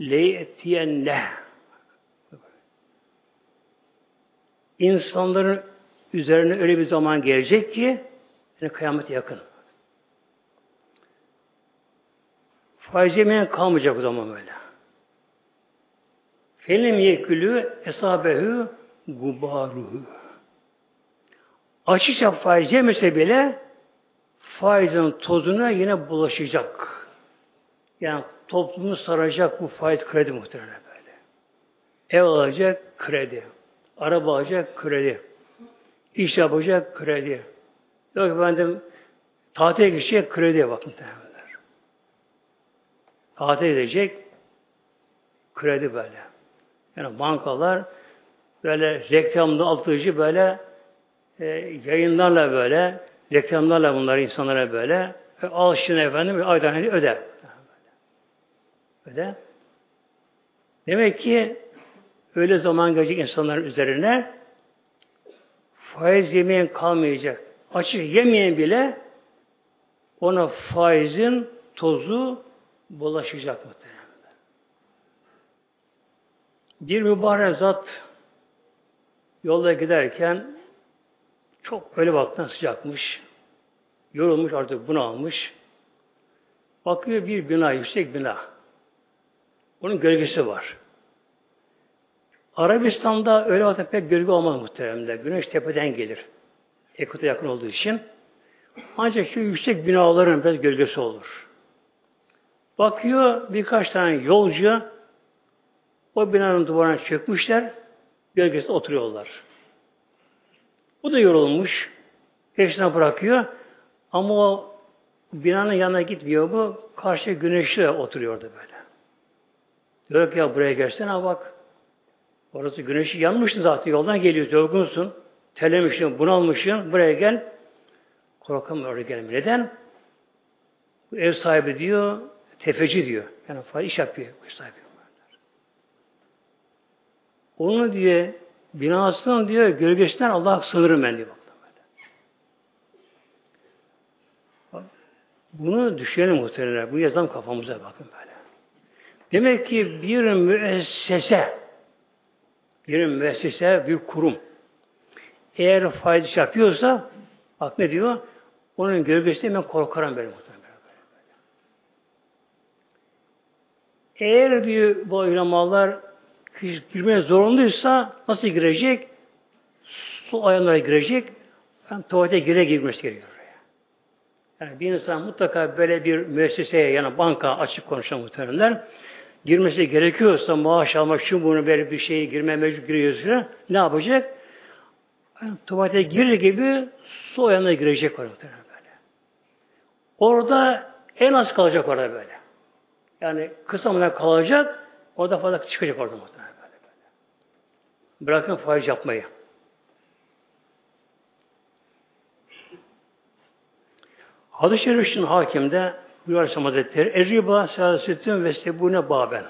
Speaker 1: Leyetiyenne. İnsanların üzerine öyle bir zaman gelecek ki yani kıyamet yakın. Faiz yemeyen kalmayacak o zaman böyle. Felim yekülü esabehu gubaruhu. Açıkça faiz yemese bile faizin tozuna yine bulaşacak. Yani toplumu saracak bu faiz kredi muhtemelen böyle. Ev alacak kredi. Araba alacak kredi. İş yapacak kredi. Yok efendim tatile gidecek krediye bakın muhtemelen. Tatil edecek kredi böyle. Yani bankalar böyle reklamda alıcı böyle e, yayınlarla böyle reklamlarla bunları insanlara böyle e, al şunu efendim aydan öde. Öde. Demek ki öyle zaman gelecek insanların üzerine faiz yemeyen kalmayacak. Açık yemeyen bile ona faizin tozu bulaşacak muhtemelen. Bir mübarek zat yolda giderken çok öyle vakten sıcakmış. Yorulmuş artık bunu almış. Bakıyor bir bina, yüksek bina. Onun gölgesi var. Arabistan'da öyle vakit pek gölge olmaz muhteremde. Güneş tepeden gelir. Ekvata yakın olduğu için. Ancak şu yüksek binaların biraz gölgesi olur. Bakıyor birkaç tane yolcu o binanın duvarına çökmüşler. Gölgesinde oturuyorlar. Bu da yorulmuş. Peşinden bırakıyor. Ama o binanın yanına gitmiyor bu. Karşı güneşle oturuyordu böyle. Diyor ki ya buraya gelsene bak. Orası güneşi yanmışsın zaten. Yoldan geliyor. Yorgunsun. Terlemişsin, bunalmışsın. Buraya gel. Korkamıyor oraya gelme. Neden? Bu ev sahibi diyor, tefeci diyor. Yani faiz iş yapıyor. Ev sahibi. Onu diyor, binasının diyor, gölgesinden Allah sınırım ben diyor. Bunu düşünelim muhtemelen. Bu yazalım kafamıza bakın böyle. Demek ki bir müessese, bir müessese, bir kurum eğer faiz yapıyorsa bak ne diyor? Onun gölgesinde ben korkarım benim muhtemelen. Eğer diyor bu ulemalar girmeye zorunluysa nasıl girecek? Su ayağına girecek. Yani tuvalete gire girmesi gerekiyor. Yani bir insan mutlaka böyle bir müesseseye yani banka açık konuşan muhtemelenler girmesi gerekiyorsa maaş almak için bunu böyle bir şeye girmeye mecbur giriyorsa ne yapacak? Yani tuvalete girir gibi su ayağına girecek orada böyle. Orada en az kalacak orada böyle. Yani kısa kalacak, o da fazla çıkacak orada muhtemelen böyle. böyle. Bırakın faiz yapmayı. Hadis-i Şerif'in hakimde Buyur Aleyhisselam Hazretleri Erriba siyasetün ve sebune baben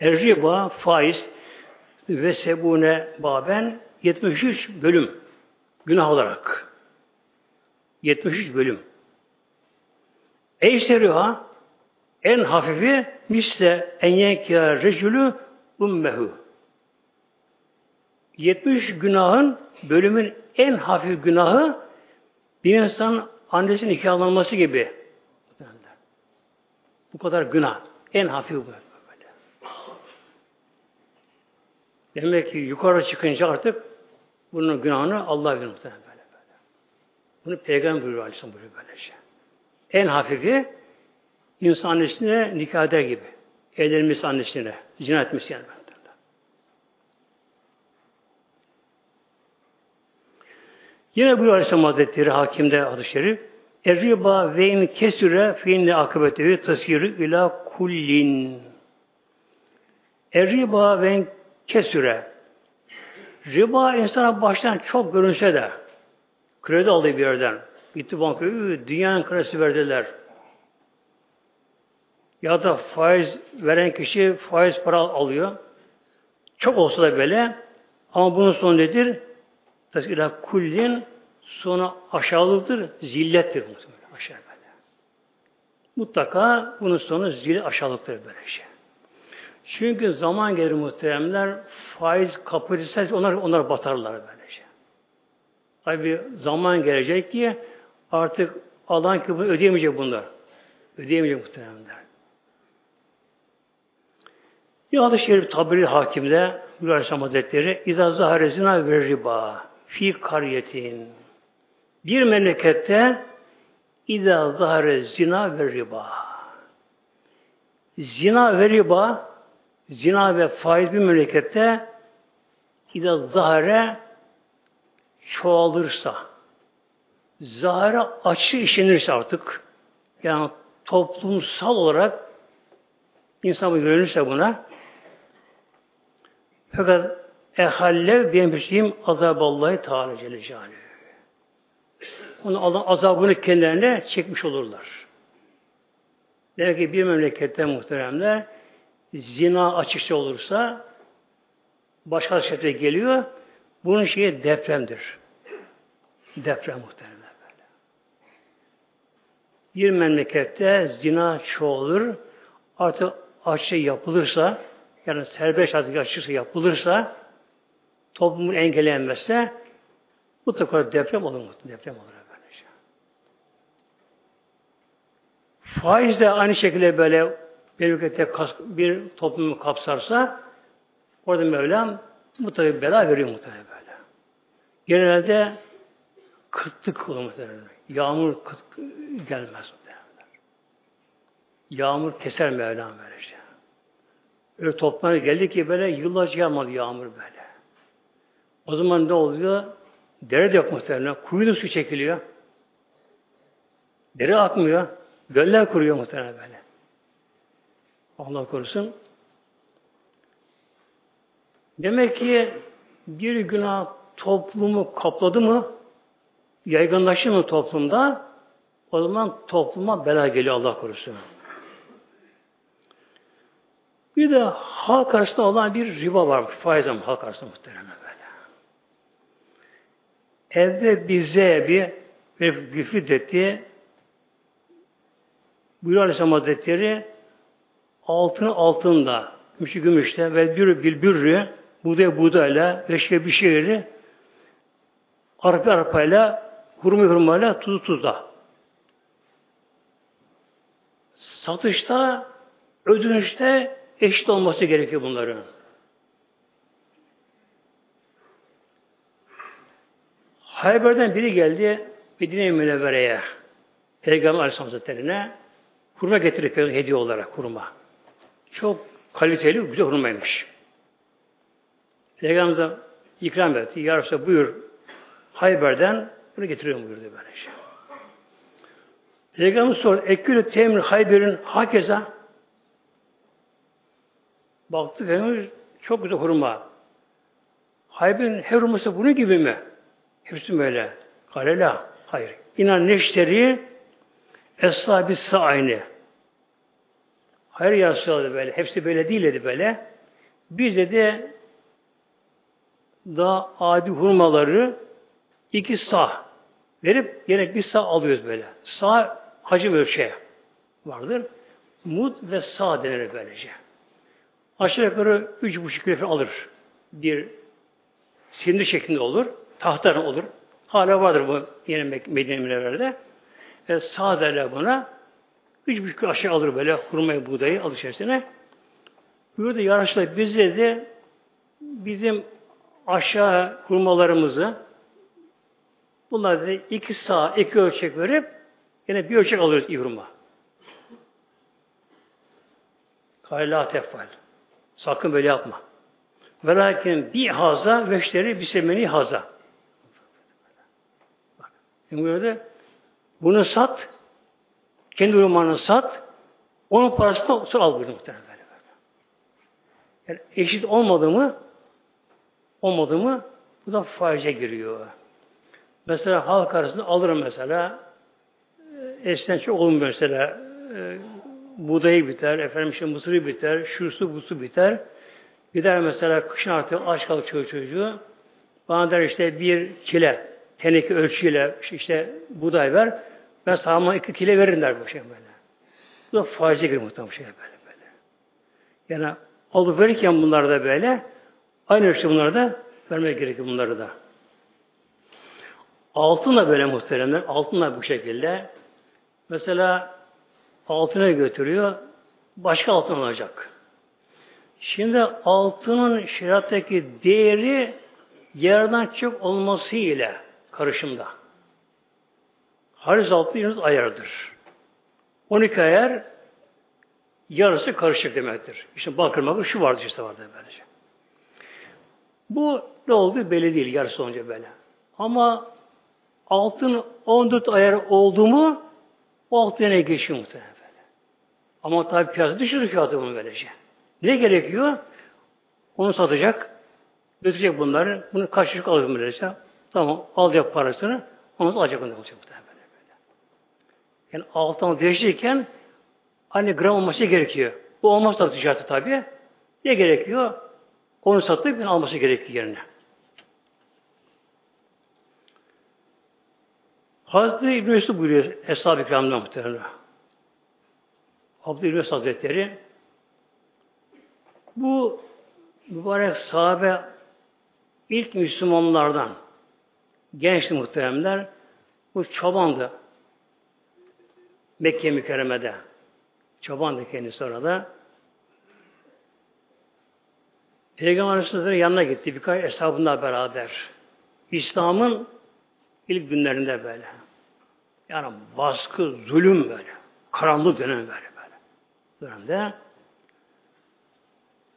Speaker 1: Erriba faiz ve sebune baben 73 bölüm günah olarak. 73 bölüm. Eyseriha en hafifi misle en yenkâ recülü ummehu 70 günahın bölümün en hafif günahı bir insan annesinin nikahlanması gibi. Bu kadar günah. En hafif bu. Böyle. Demek ki yukarı çıkınca artık bunun günahını Allah bilir muhtemelen böyle, böyle. Bunu Peygamber buyuruyor Aleyhisselam buyuruyor böyle şey. En hafifi insan annesine nikah eder gibi. Evlenmesi annesine. Cinayet etmesi yani. Yine bu Aleyhisselam Hazretleri hakimde adı şerif Erriba ve in kesüre fiinne akıbetevi tasirü ila kullin. Erriba ve kesüre Riba insana baştan çok görünse de kredi aldı bir yerden. Gitti bankaya, dünyanın kredisi verdiler. Ya da faiz veren kişi faiz para alıyor. Çok olsa da böyle. Ama bunun sonu nedir? Tasira kullin sonu aşağılıktır, zillettir muhtemelen aşağı böyle. Mutlaka bunun sonu zil aşağılıktır böyle şey. Çünkü zaman gelir muhteremler faiz kapasitesi onlar onlar batarlar böyle şey. Tabi zaman gelecek ki artık alan bunu ödeyemeyecek bunlar. Ödeyemeyecek muhteremler. Bir adı şerif tabiri hakimde Gül Aleyhisselam Hazretleri İzâ zâhâre zina ve riba fi kariyetin bir memlekette İzâ zâhâre zina ve riba zina ve riba zina ve faiz bir memlekette İzâ zâhâre çoğalırsa zahare açı işlenirse artık yani toplumsal olarak insan yönelirse buna fakat ehalle biemrişim azaballahi teala Celle. Onu Allah azabını kendilerine çekmiş olurlar. Demek ki bir memlekette muhteremler zina açıkça olursa başka şekilde geliyor. Bunun şeyi depremdir. Deprem muhteremler böyle. Bir memlekette zina çoğalır. Artık açı yapılırsa yani serbest artık açıkça yapılırsa toplumun engellenmezse mutlaka deprem olur? Deprem olur böylece. Faiz de aynı şekilde böyle bir ülkede bir toplumu kapsarsa Orada Mevlam tabi bela veriyor muhtemelen böyle. Genelde kıtlık olur muhtemelen. Yağmur kıt, gelmez muhtemelen. Yağmur keser Mevlam böylece. Öyle toplumlara geldi ki böyle yıllarca yağmadı yağmur böyle. O zaman ne oluyor? Dere de yok muhtemelen. Kuyunun su çekiliyor. Dere akmıyor. Göller kuruyor muhtemelen böyle. Allah korusun. Demek ki bir günah toplumu kapladı mı, yaygınlaştı mı toplumda, o zaman topluma bela geliyor Allah korusun. Bir de halk arasında olan bir riba var. Faiz ama halk arasında muhtemelen böyle. Evde bize bir müfit etti. Buyuruyor Aleyhisselam Hazretleri altını altında, gümüşü gümüşte ve bir bil bürrü buğday buğdayla, beşke bir şeyleri arpa arpayla, hurma hurmayla, tuzu tuzla. Satışta, ödünüşte eşit olması gerekiyor bunların. Hayber'den biri geldi Medine-i Münevvere'ye Peygamber Aleyhisselam Hazretleri'ne hurma getirip hediye olarak hurma. Çok kaliteli, güzel hurmaymış. Peygamber ikram etti. Yarısı buyur Hayber'den bunu getiriyorum buyurdu böyle şey. Peygamber sor, Ekkülü temir Hayber'in hakeza baktı Peygamber çok güzel hurma. Hayber'in her hurması bunun gibi mi? Hepsi böyle. Kalela. Hayır. İnan neşteri Eshab-ı aynı. Hayır ya böyle. Hepsi böyle değil dedi böyle. Biz de daha adi hurmaları iki sağ verip yine bir sağ alıyoruz böyle. Sağ hacim ölçeği vardır. Mud ve sağ denir böylece. Aşağı yukarı üç buçuk kilo alır. Bir sindir şeklinde olur. Tahtadan olur. Hala vardır bu yeni Medine Münevver'de. E, sağ derler buna. Üç buçuk kilo aşağı alır böyle hurmayı, buğdayı alır içerisine. Buyurdu yarışla bize de bizim aşağı hurmalarımızı bunlar dedi iki sağ, iki ölçek verip yine bir ölçek alıyoruz iyi hurma. Kayla tefal. Sakın böyle yapma. Ve lakin bir haza veşleri bir semeni haza. Bak. Bunu sat, kendi hurmanı sat, onun parasını sonra al burada muhtemelen. Yani eşit olmadı mı olmadı mı bu da faize giriyor. Mesela halk arasında alırım mesela e, eskiden çok olmuyor mesela e, buğdayı biter, efendim işte mısırı biter, şusu busu biter. Gider mesela kışın artık aç kalıp çocuğu çocuğu. Bana der işte bir kile, teneke ölçüyle işte buğday ver. Ben sağıma iki kile veririm der bu şey böyle. Bu da faize girir muhtemelen şey böyle böyle. Yani alıp verirken bunlar da böyle Aynı ölçüde bunları da vermek gerekiyor bunları da. Altın da böyle muhteremler. Altın da bu şekilde. Mesela altına götürüyor. Başka altın alacak. Şimdi altının şeriattaki değeri yerden çok olması ile karışımda. Hariz altı yalnız ayardır. 12 ayar yarısı karışık demektir. İşte bakır bakır şu vardı işte vardı böylece. Bu ne oldu belli değil yarısı olunca böyle. Ama altın 14 ayar oldu mu o altı yine geçiyor muhtemelen böyle. Ama tabi piyasa düşürür fiyatı bunu böylece. Ne gerekiyor? Onu satacak, götürecek bunları, bunu kaçırık alır böylece. Tamam, alacak parasını, onu alacak onu olacak muhtemelen. Yani altın değiştirirken aynı gram olması gerekiyor. Bu olmaz tabi ticareti tabi. Ne gerekiyor? Onu satıp bir alması gerekiyor yerine. Hazreti İbn Mesud buyuruyor Eshab-ı İkram'dan muhtemelen. Abdülhamid Hazretleri bu mübarek sahabe ilk Müslümanlardan gençti muhteremler bu çobandı Mekke mükerremede. Çobandı kendisi orada. Peygamber Aleyhisselatü'nün yanına gitti birkaç hesabında beraber. İslam'ın ilk günlerinde böyle. Yani baskı, zulüm böyle. Karanlık dönem böyle böyle. Dönemde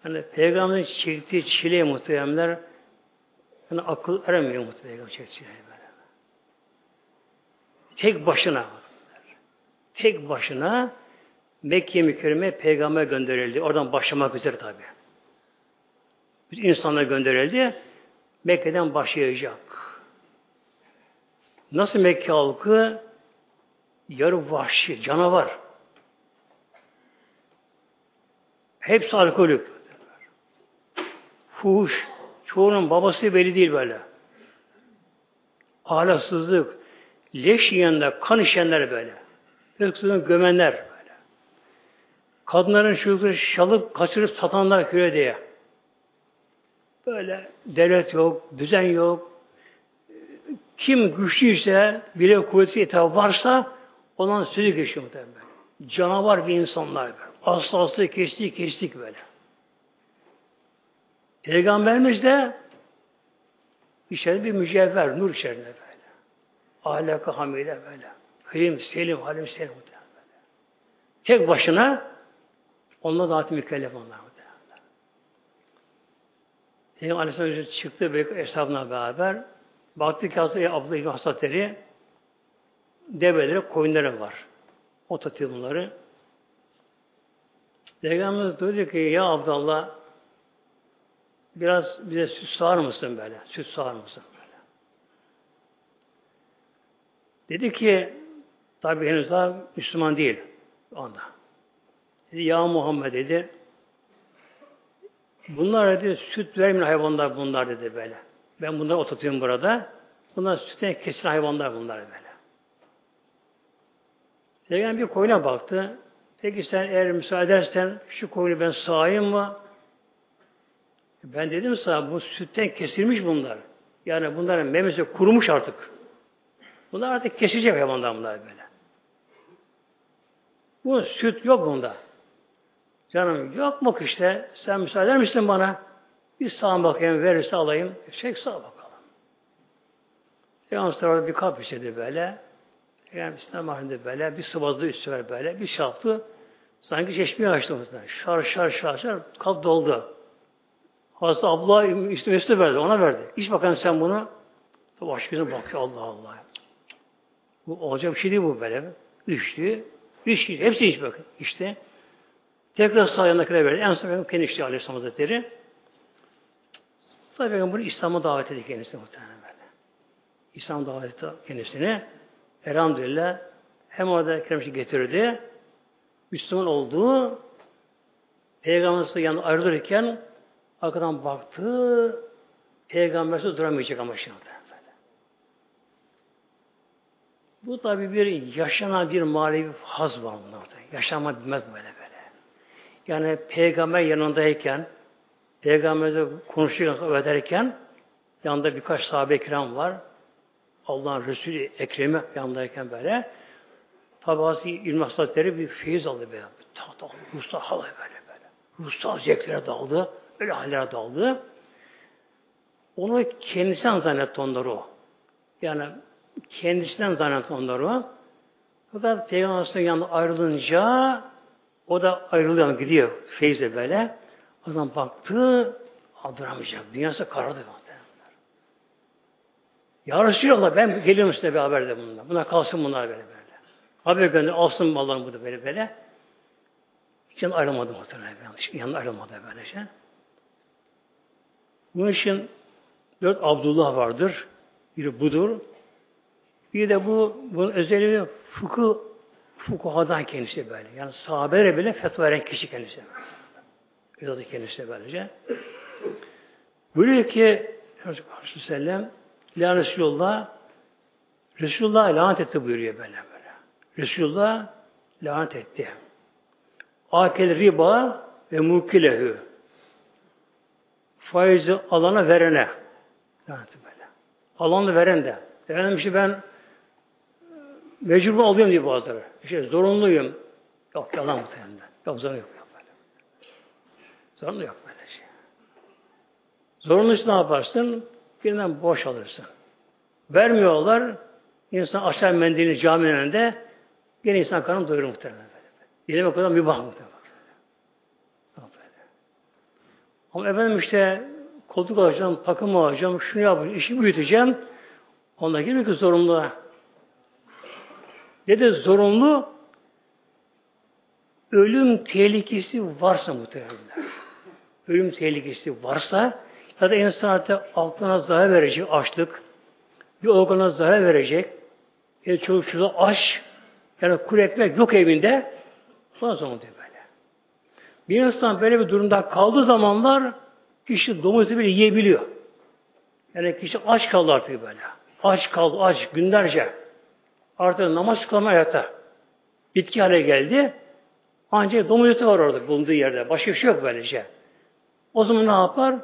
Speaker 1: hani Peygamber'in çektiği çileye muhteremler yani akıl eremiyor Peygamber çektiği çileye böyle. Tek başına tek başına Mekke mükerreme peygamber gönderildi. Oradan başlamak üzere tabi. Bütün insanlar gönderildi. Mekke'den başlayacak. Nasıl Mekke halkı? Yarı vahşi, canavar. Hepsi alkolük. Fuhuş. Çoğunun babası belli değil böyle. Ahlaksızlık. Leş yiyenler, kan işenler böyle. Hırsızın gömenler böyle. Kadınların çocukları şalıp kaçırıp satanlar köye diye. Böyle devlet yok, düzen yok. Kim güçlüyse, bile kuvveti etabı varsa ondan sözü geçiyor muhtemelen. Canavar bir insanlar böyle. Aslı aslı kestik kestik böyle. Peygamberimiz de içeride bir mücevher, nur içerisinde böyle. Ahlakı hamile böyle. Kıyım, selim, halim, selim. Tek başına onunla zaten mükellef onlar. Peygamber Aleyhisselam çıktı büyük hesabına beraber. Baktı ki Hazreti Abdullah İbni Hazretleri develeri, koyunları var. O tatıyor bunları. Peygamberimiz dedi ki ya Abdullah biraz bize süt sağar mısın böyle? Süt sağar mısın böyle? Dedi ki tabi henüz daha Müslüman değil anda. Dedi ya Muhammed dedi bunlar dedi süt vermeyen hayvanlar bunlar dedi böyle. Ben bunları oturtuyorum burada. Bunlar sütten kesin hayvanlar bunlar böyle. Peygamber bir koyuna baktı. Peki sen eğer müsaade edersen şu koyunu ben sağayım mı? Ben dedim sana bu sütten kesilmiş bunlar. Yani bunların memesi kurumuş artık. Bunlar artık kesecek hayvanlar bunlar böyle. Bu süt yok bunda. Canım yok mu işte sen müsaade eder misin bana? Bir sağ bakayım verirse alayım. Çek sağ bakalım. Yalnız tarafta bir kap istedi böyle. Yani İslam halinde böyle bir sıvazlı üstü ver böyle. Bir şaftı sanki çeşmeyi açtı mesela. Şar şar şar şar kap doldu. Hazreti abla üstü üstü verdi. Ona verdi. İç bakalım sen bunu. Başkasına bakıyor Allah Allah. Bu olacak bir şey değil bu böyle. Üçlü. Üç kişi. Hepsi iç bakın. İşte. Tekrar sağ yanındakine verdi. En son benim kendi içti Aleyhisselam Hazretleri. Tabi bunu İslam'a davet etti kendisi muhtemelen böyle. İslam davet etti kendisini. Elhamdülillah hem orada kendisi getirdi. Müslüman olduğu Peygamber'in yanına ayrılırken arkadan baktı Peygambersiz duramayacak ama şimdi. Bu tabi bir yaşanan bir manevi haz var bunlarda. Yaşama bilmez böyle böyle. Yani peygamber yanındayken peygamberle konuşurken, öderken yanında birkaç sahabe kiram var. Allah'ın Resulü Ekrem'i yanındayken böyle Hazreti İlmi Hazretleri bir feyiz aldı böyle. Ruhsal halay böyle böyle. Ruhsal zevklere daldı. Öyle hallere daldı. Onu kendisinden zannetti onları o. Yani kendisinden zannetti onları. Fakat Peygamber yanında ayrılınca o da ayrılıyor, gidiyor feyze böyle. O zaman baktı, aldıramayacak. Dünyası karardı. Ya Resulallah ben geliyorum size bir haber de bunlar. Buna kalsın bunlar böyle böyle. Haber gönder, alsın mallarını burada böyle böyle. Hiç yanına ayrılmadı muhtemelen. Yanına ayrılmadı böylece. Bunun için dört Abdullah vardır. Biri budur. Bir de bu, bunun özelliği fıkıh, fukuhadan kendisi böyle. Yani sahabelere bile fetva veren kişi kendisi. Özellikle kendisi böylece. Buyuruyor ki Aleyhisselam La Resulullah Resulullah lanet etti buyuruyor böyle böyle. Resulullah lanet etti. Akel riba ve mukilehu faizi alana verene lanet böyle. Alanı veren de. Efendim ben mecbur alıyorum diye bazıları. İşte zorunluyum. Yok yalan muhtemelen. Yok zorun yok. yok böyle. Zorunlu yok böyle şey. Zorunluysa ne yaparsın? Birinden boş alırsın. Vermiyorlar. İnsan aşağı mendilini caminin önünde yine insan karnını doyurur muhtemelen. Yemek kadar mübah muhtemelen. Ama efendim işte koltuk alacağım, takım alacağım, şunu yapacağım, işi büyüteceğim. Ona gibi ki zorunlu. Ne de zorunlu ölüm tehlikesi varsa muhtemelen. Ölüm tehlikesi varsa ya da insan artık aklına zarar verecek açlık, bir organa zarar verecek, ya çocuk çocuğu aç, yani kuru ekmek yok evinde, sonra zaman diyor böyle. Bir insan böyle bir durumda kaldığı zamanlar kişi domuzu bile yiyebiliyor. Yani kişi aç kaldı artık böyle. Aç kaldı, aç günlerce. Artık namaz kılma hayata. Bitki hale geldi. Ancak domuz eti var orada bulunduğu yerde. Başka bir şey yok böylece. O zaman ne yapar?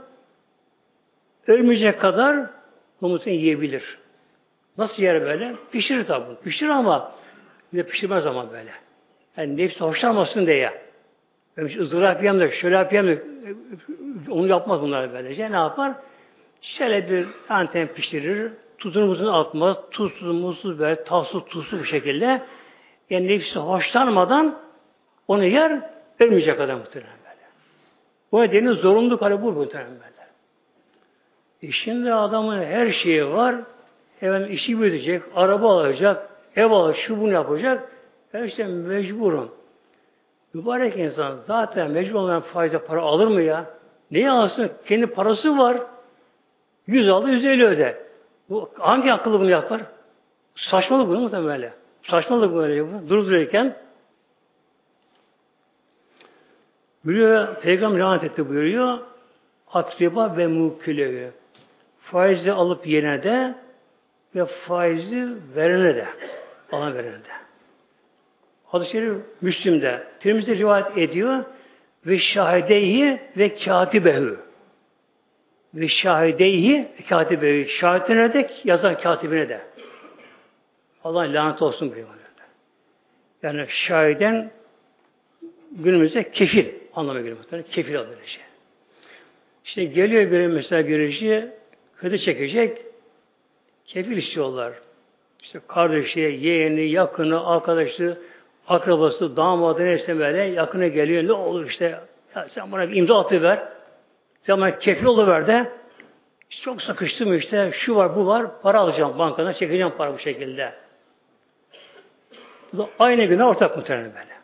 Speaker 1: Ölmeyecek kadar domuz yiyebilir. Nasıl yer böyle? Pişirir tabi. Pişirir ama bir de pişirmez zaman böyle. Yani nefsi hoşlanmasın diye. Ömüş ızgara yapayım da şöyle yapayım da onu yapmaz bunlar böylece. Ne yapar? Şöyle bir anten pişirir. Tuzunu buzunu atmaz. Tuzsuz, muzsuz böyle tavsız, tuzsuz bu şekilde. Yani nefsi hoşlanmadan onu yer, ölmeyecek adam muhtemelen böyle. Bu nedeni zorunlu kare bu muhtemelen böyle. E şimdi adamın her şeyi var. Efendim işi büyütecek, araba alacak, ev alacak, şu bunu yapacak. Ben işte mecburum. Mübarek insan zaten mecbur olan faize para alır mı ya? Neyi alsın? Kendi parası var. Yüz aldı, yüz elli öde. Bu, hangi akıllı bunu yapar? Saçmalık bu muhtemelen böyle. Saçmalık böyle bu. Durup dururken buyuruyor, Peygamber lanet etti buyuruyor. Akriba ve mukülevi. Faizi alıp yene de ve faizi verene de. Alan verene de. Hadis-i Şerif Müslim'de. Tirmiz'de rivayet ediyor. Ve şahideyhi ve katibehu. Ve şahideyhi ve katibehu. Şahitine de yazan katibine de. Allah lanet olsun buyuruyor. Yani şahiden günümüzde kefil anlamına geliyor muhtemelen. Kefil alır şey. İşte geliyor bir mesela birisi kötü çekecek kefil istiyorlar. İşte kardeşi, yeğeni, yakını, arkadaşı, akrabası, damadı neyse böyle yakına geliyor. Ne olur işte ya sen bana bir imza atıver. Bana kefil oluver de işte çok sıkıştım işte şu var bu var para alacağım bankadan çekeceğim para bu şekilde. Bu da aynı güne ortak muhtemelen böyle.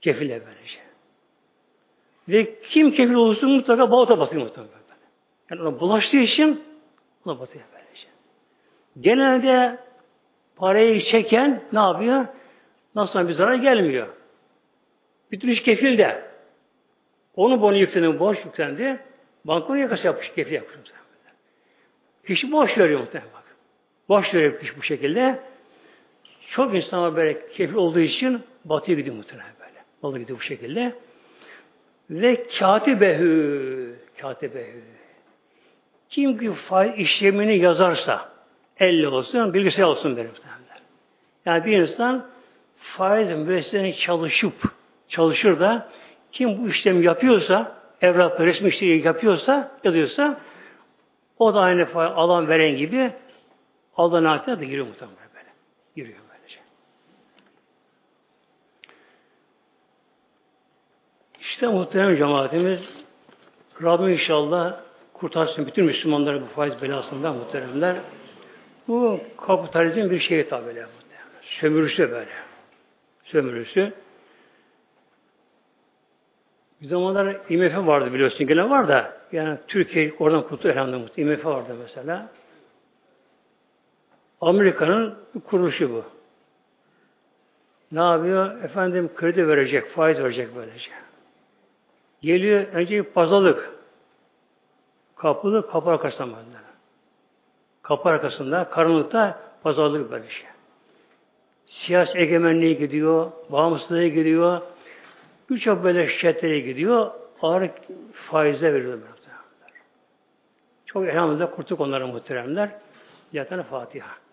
Speaker 1: Kefille böylece. Ve kim kefil olursa mutlaka balta batıyor muhtemelen. Böyle. Yani ona bulaştığı için ona batıyor böylece. Genelde parayı çeken ne yapıyor? Nasıl bir zarar gelmiyor. Bütün iş kefil de. Onu bonu yüklendi, borç yüklendi. Bankanın yakası yapmış, kefil yapmış. Kişi boş veriyor muhtemelen bak. Boş veriyor kişi bu şekilde. Çok insanlar böyle kefil olduğu için batıya gidiyor muhtemelen böyle. Balı gidiyor bu şekilde. Ve katibehü katibehü kim ki faiz işlemini yazarsa elle olsun, bilgisayar olsun benim muhtemelen. Yani bir insan faiz müessesesine çalışıp çalışır da kim bu işlemi yapıyorsa evrak resmi işleri yapıyorsa yazıyorsa o da aynı alan veren gibi Allah'ın ayetine de giriyor muhtemelen böyle. Giriyor böylece. İşte muhterem cemaatimiz Rabbim inşallah kurtarsın bütün Müslümanları bu faiz belasından muhteremler. Bu kapitalizmin bir şeyi tabi böyle. Sömürüsü böyle sömürüsü. Bir zamanlar IMF vardı biliyorsun gene var da yani Türkiye oradan kurtuldu elhamdülillah IMF vardı mesela. Amerika'nın kuruluşu bu. Ne yapıyor? Efendim kredi verecek, faiz verecek böylece. Geliyor önce pazarlık. Kapılı kapı arkasında böyle. Kapı arkasında, karanlıkta pazarlık böyle şey siyasi egemenliğe gidiyor, bağımsızlığa gidiyor, birçok böyle şirketlere gidiyor, ağır faize veriyorlar. Çok elhamdülillah kurtuk onlara muhteremler. Yatan Fatiha.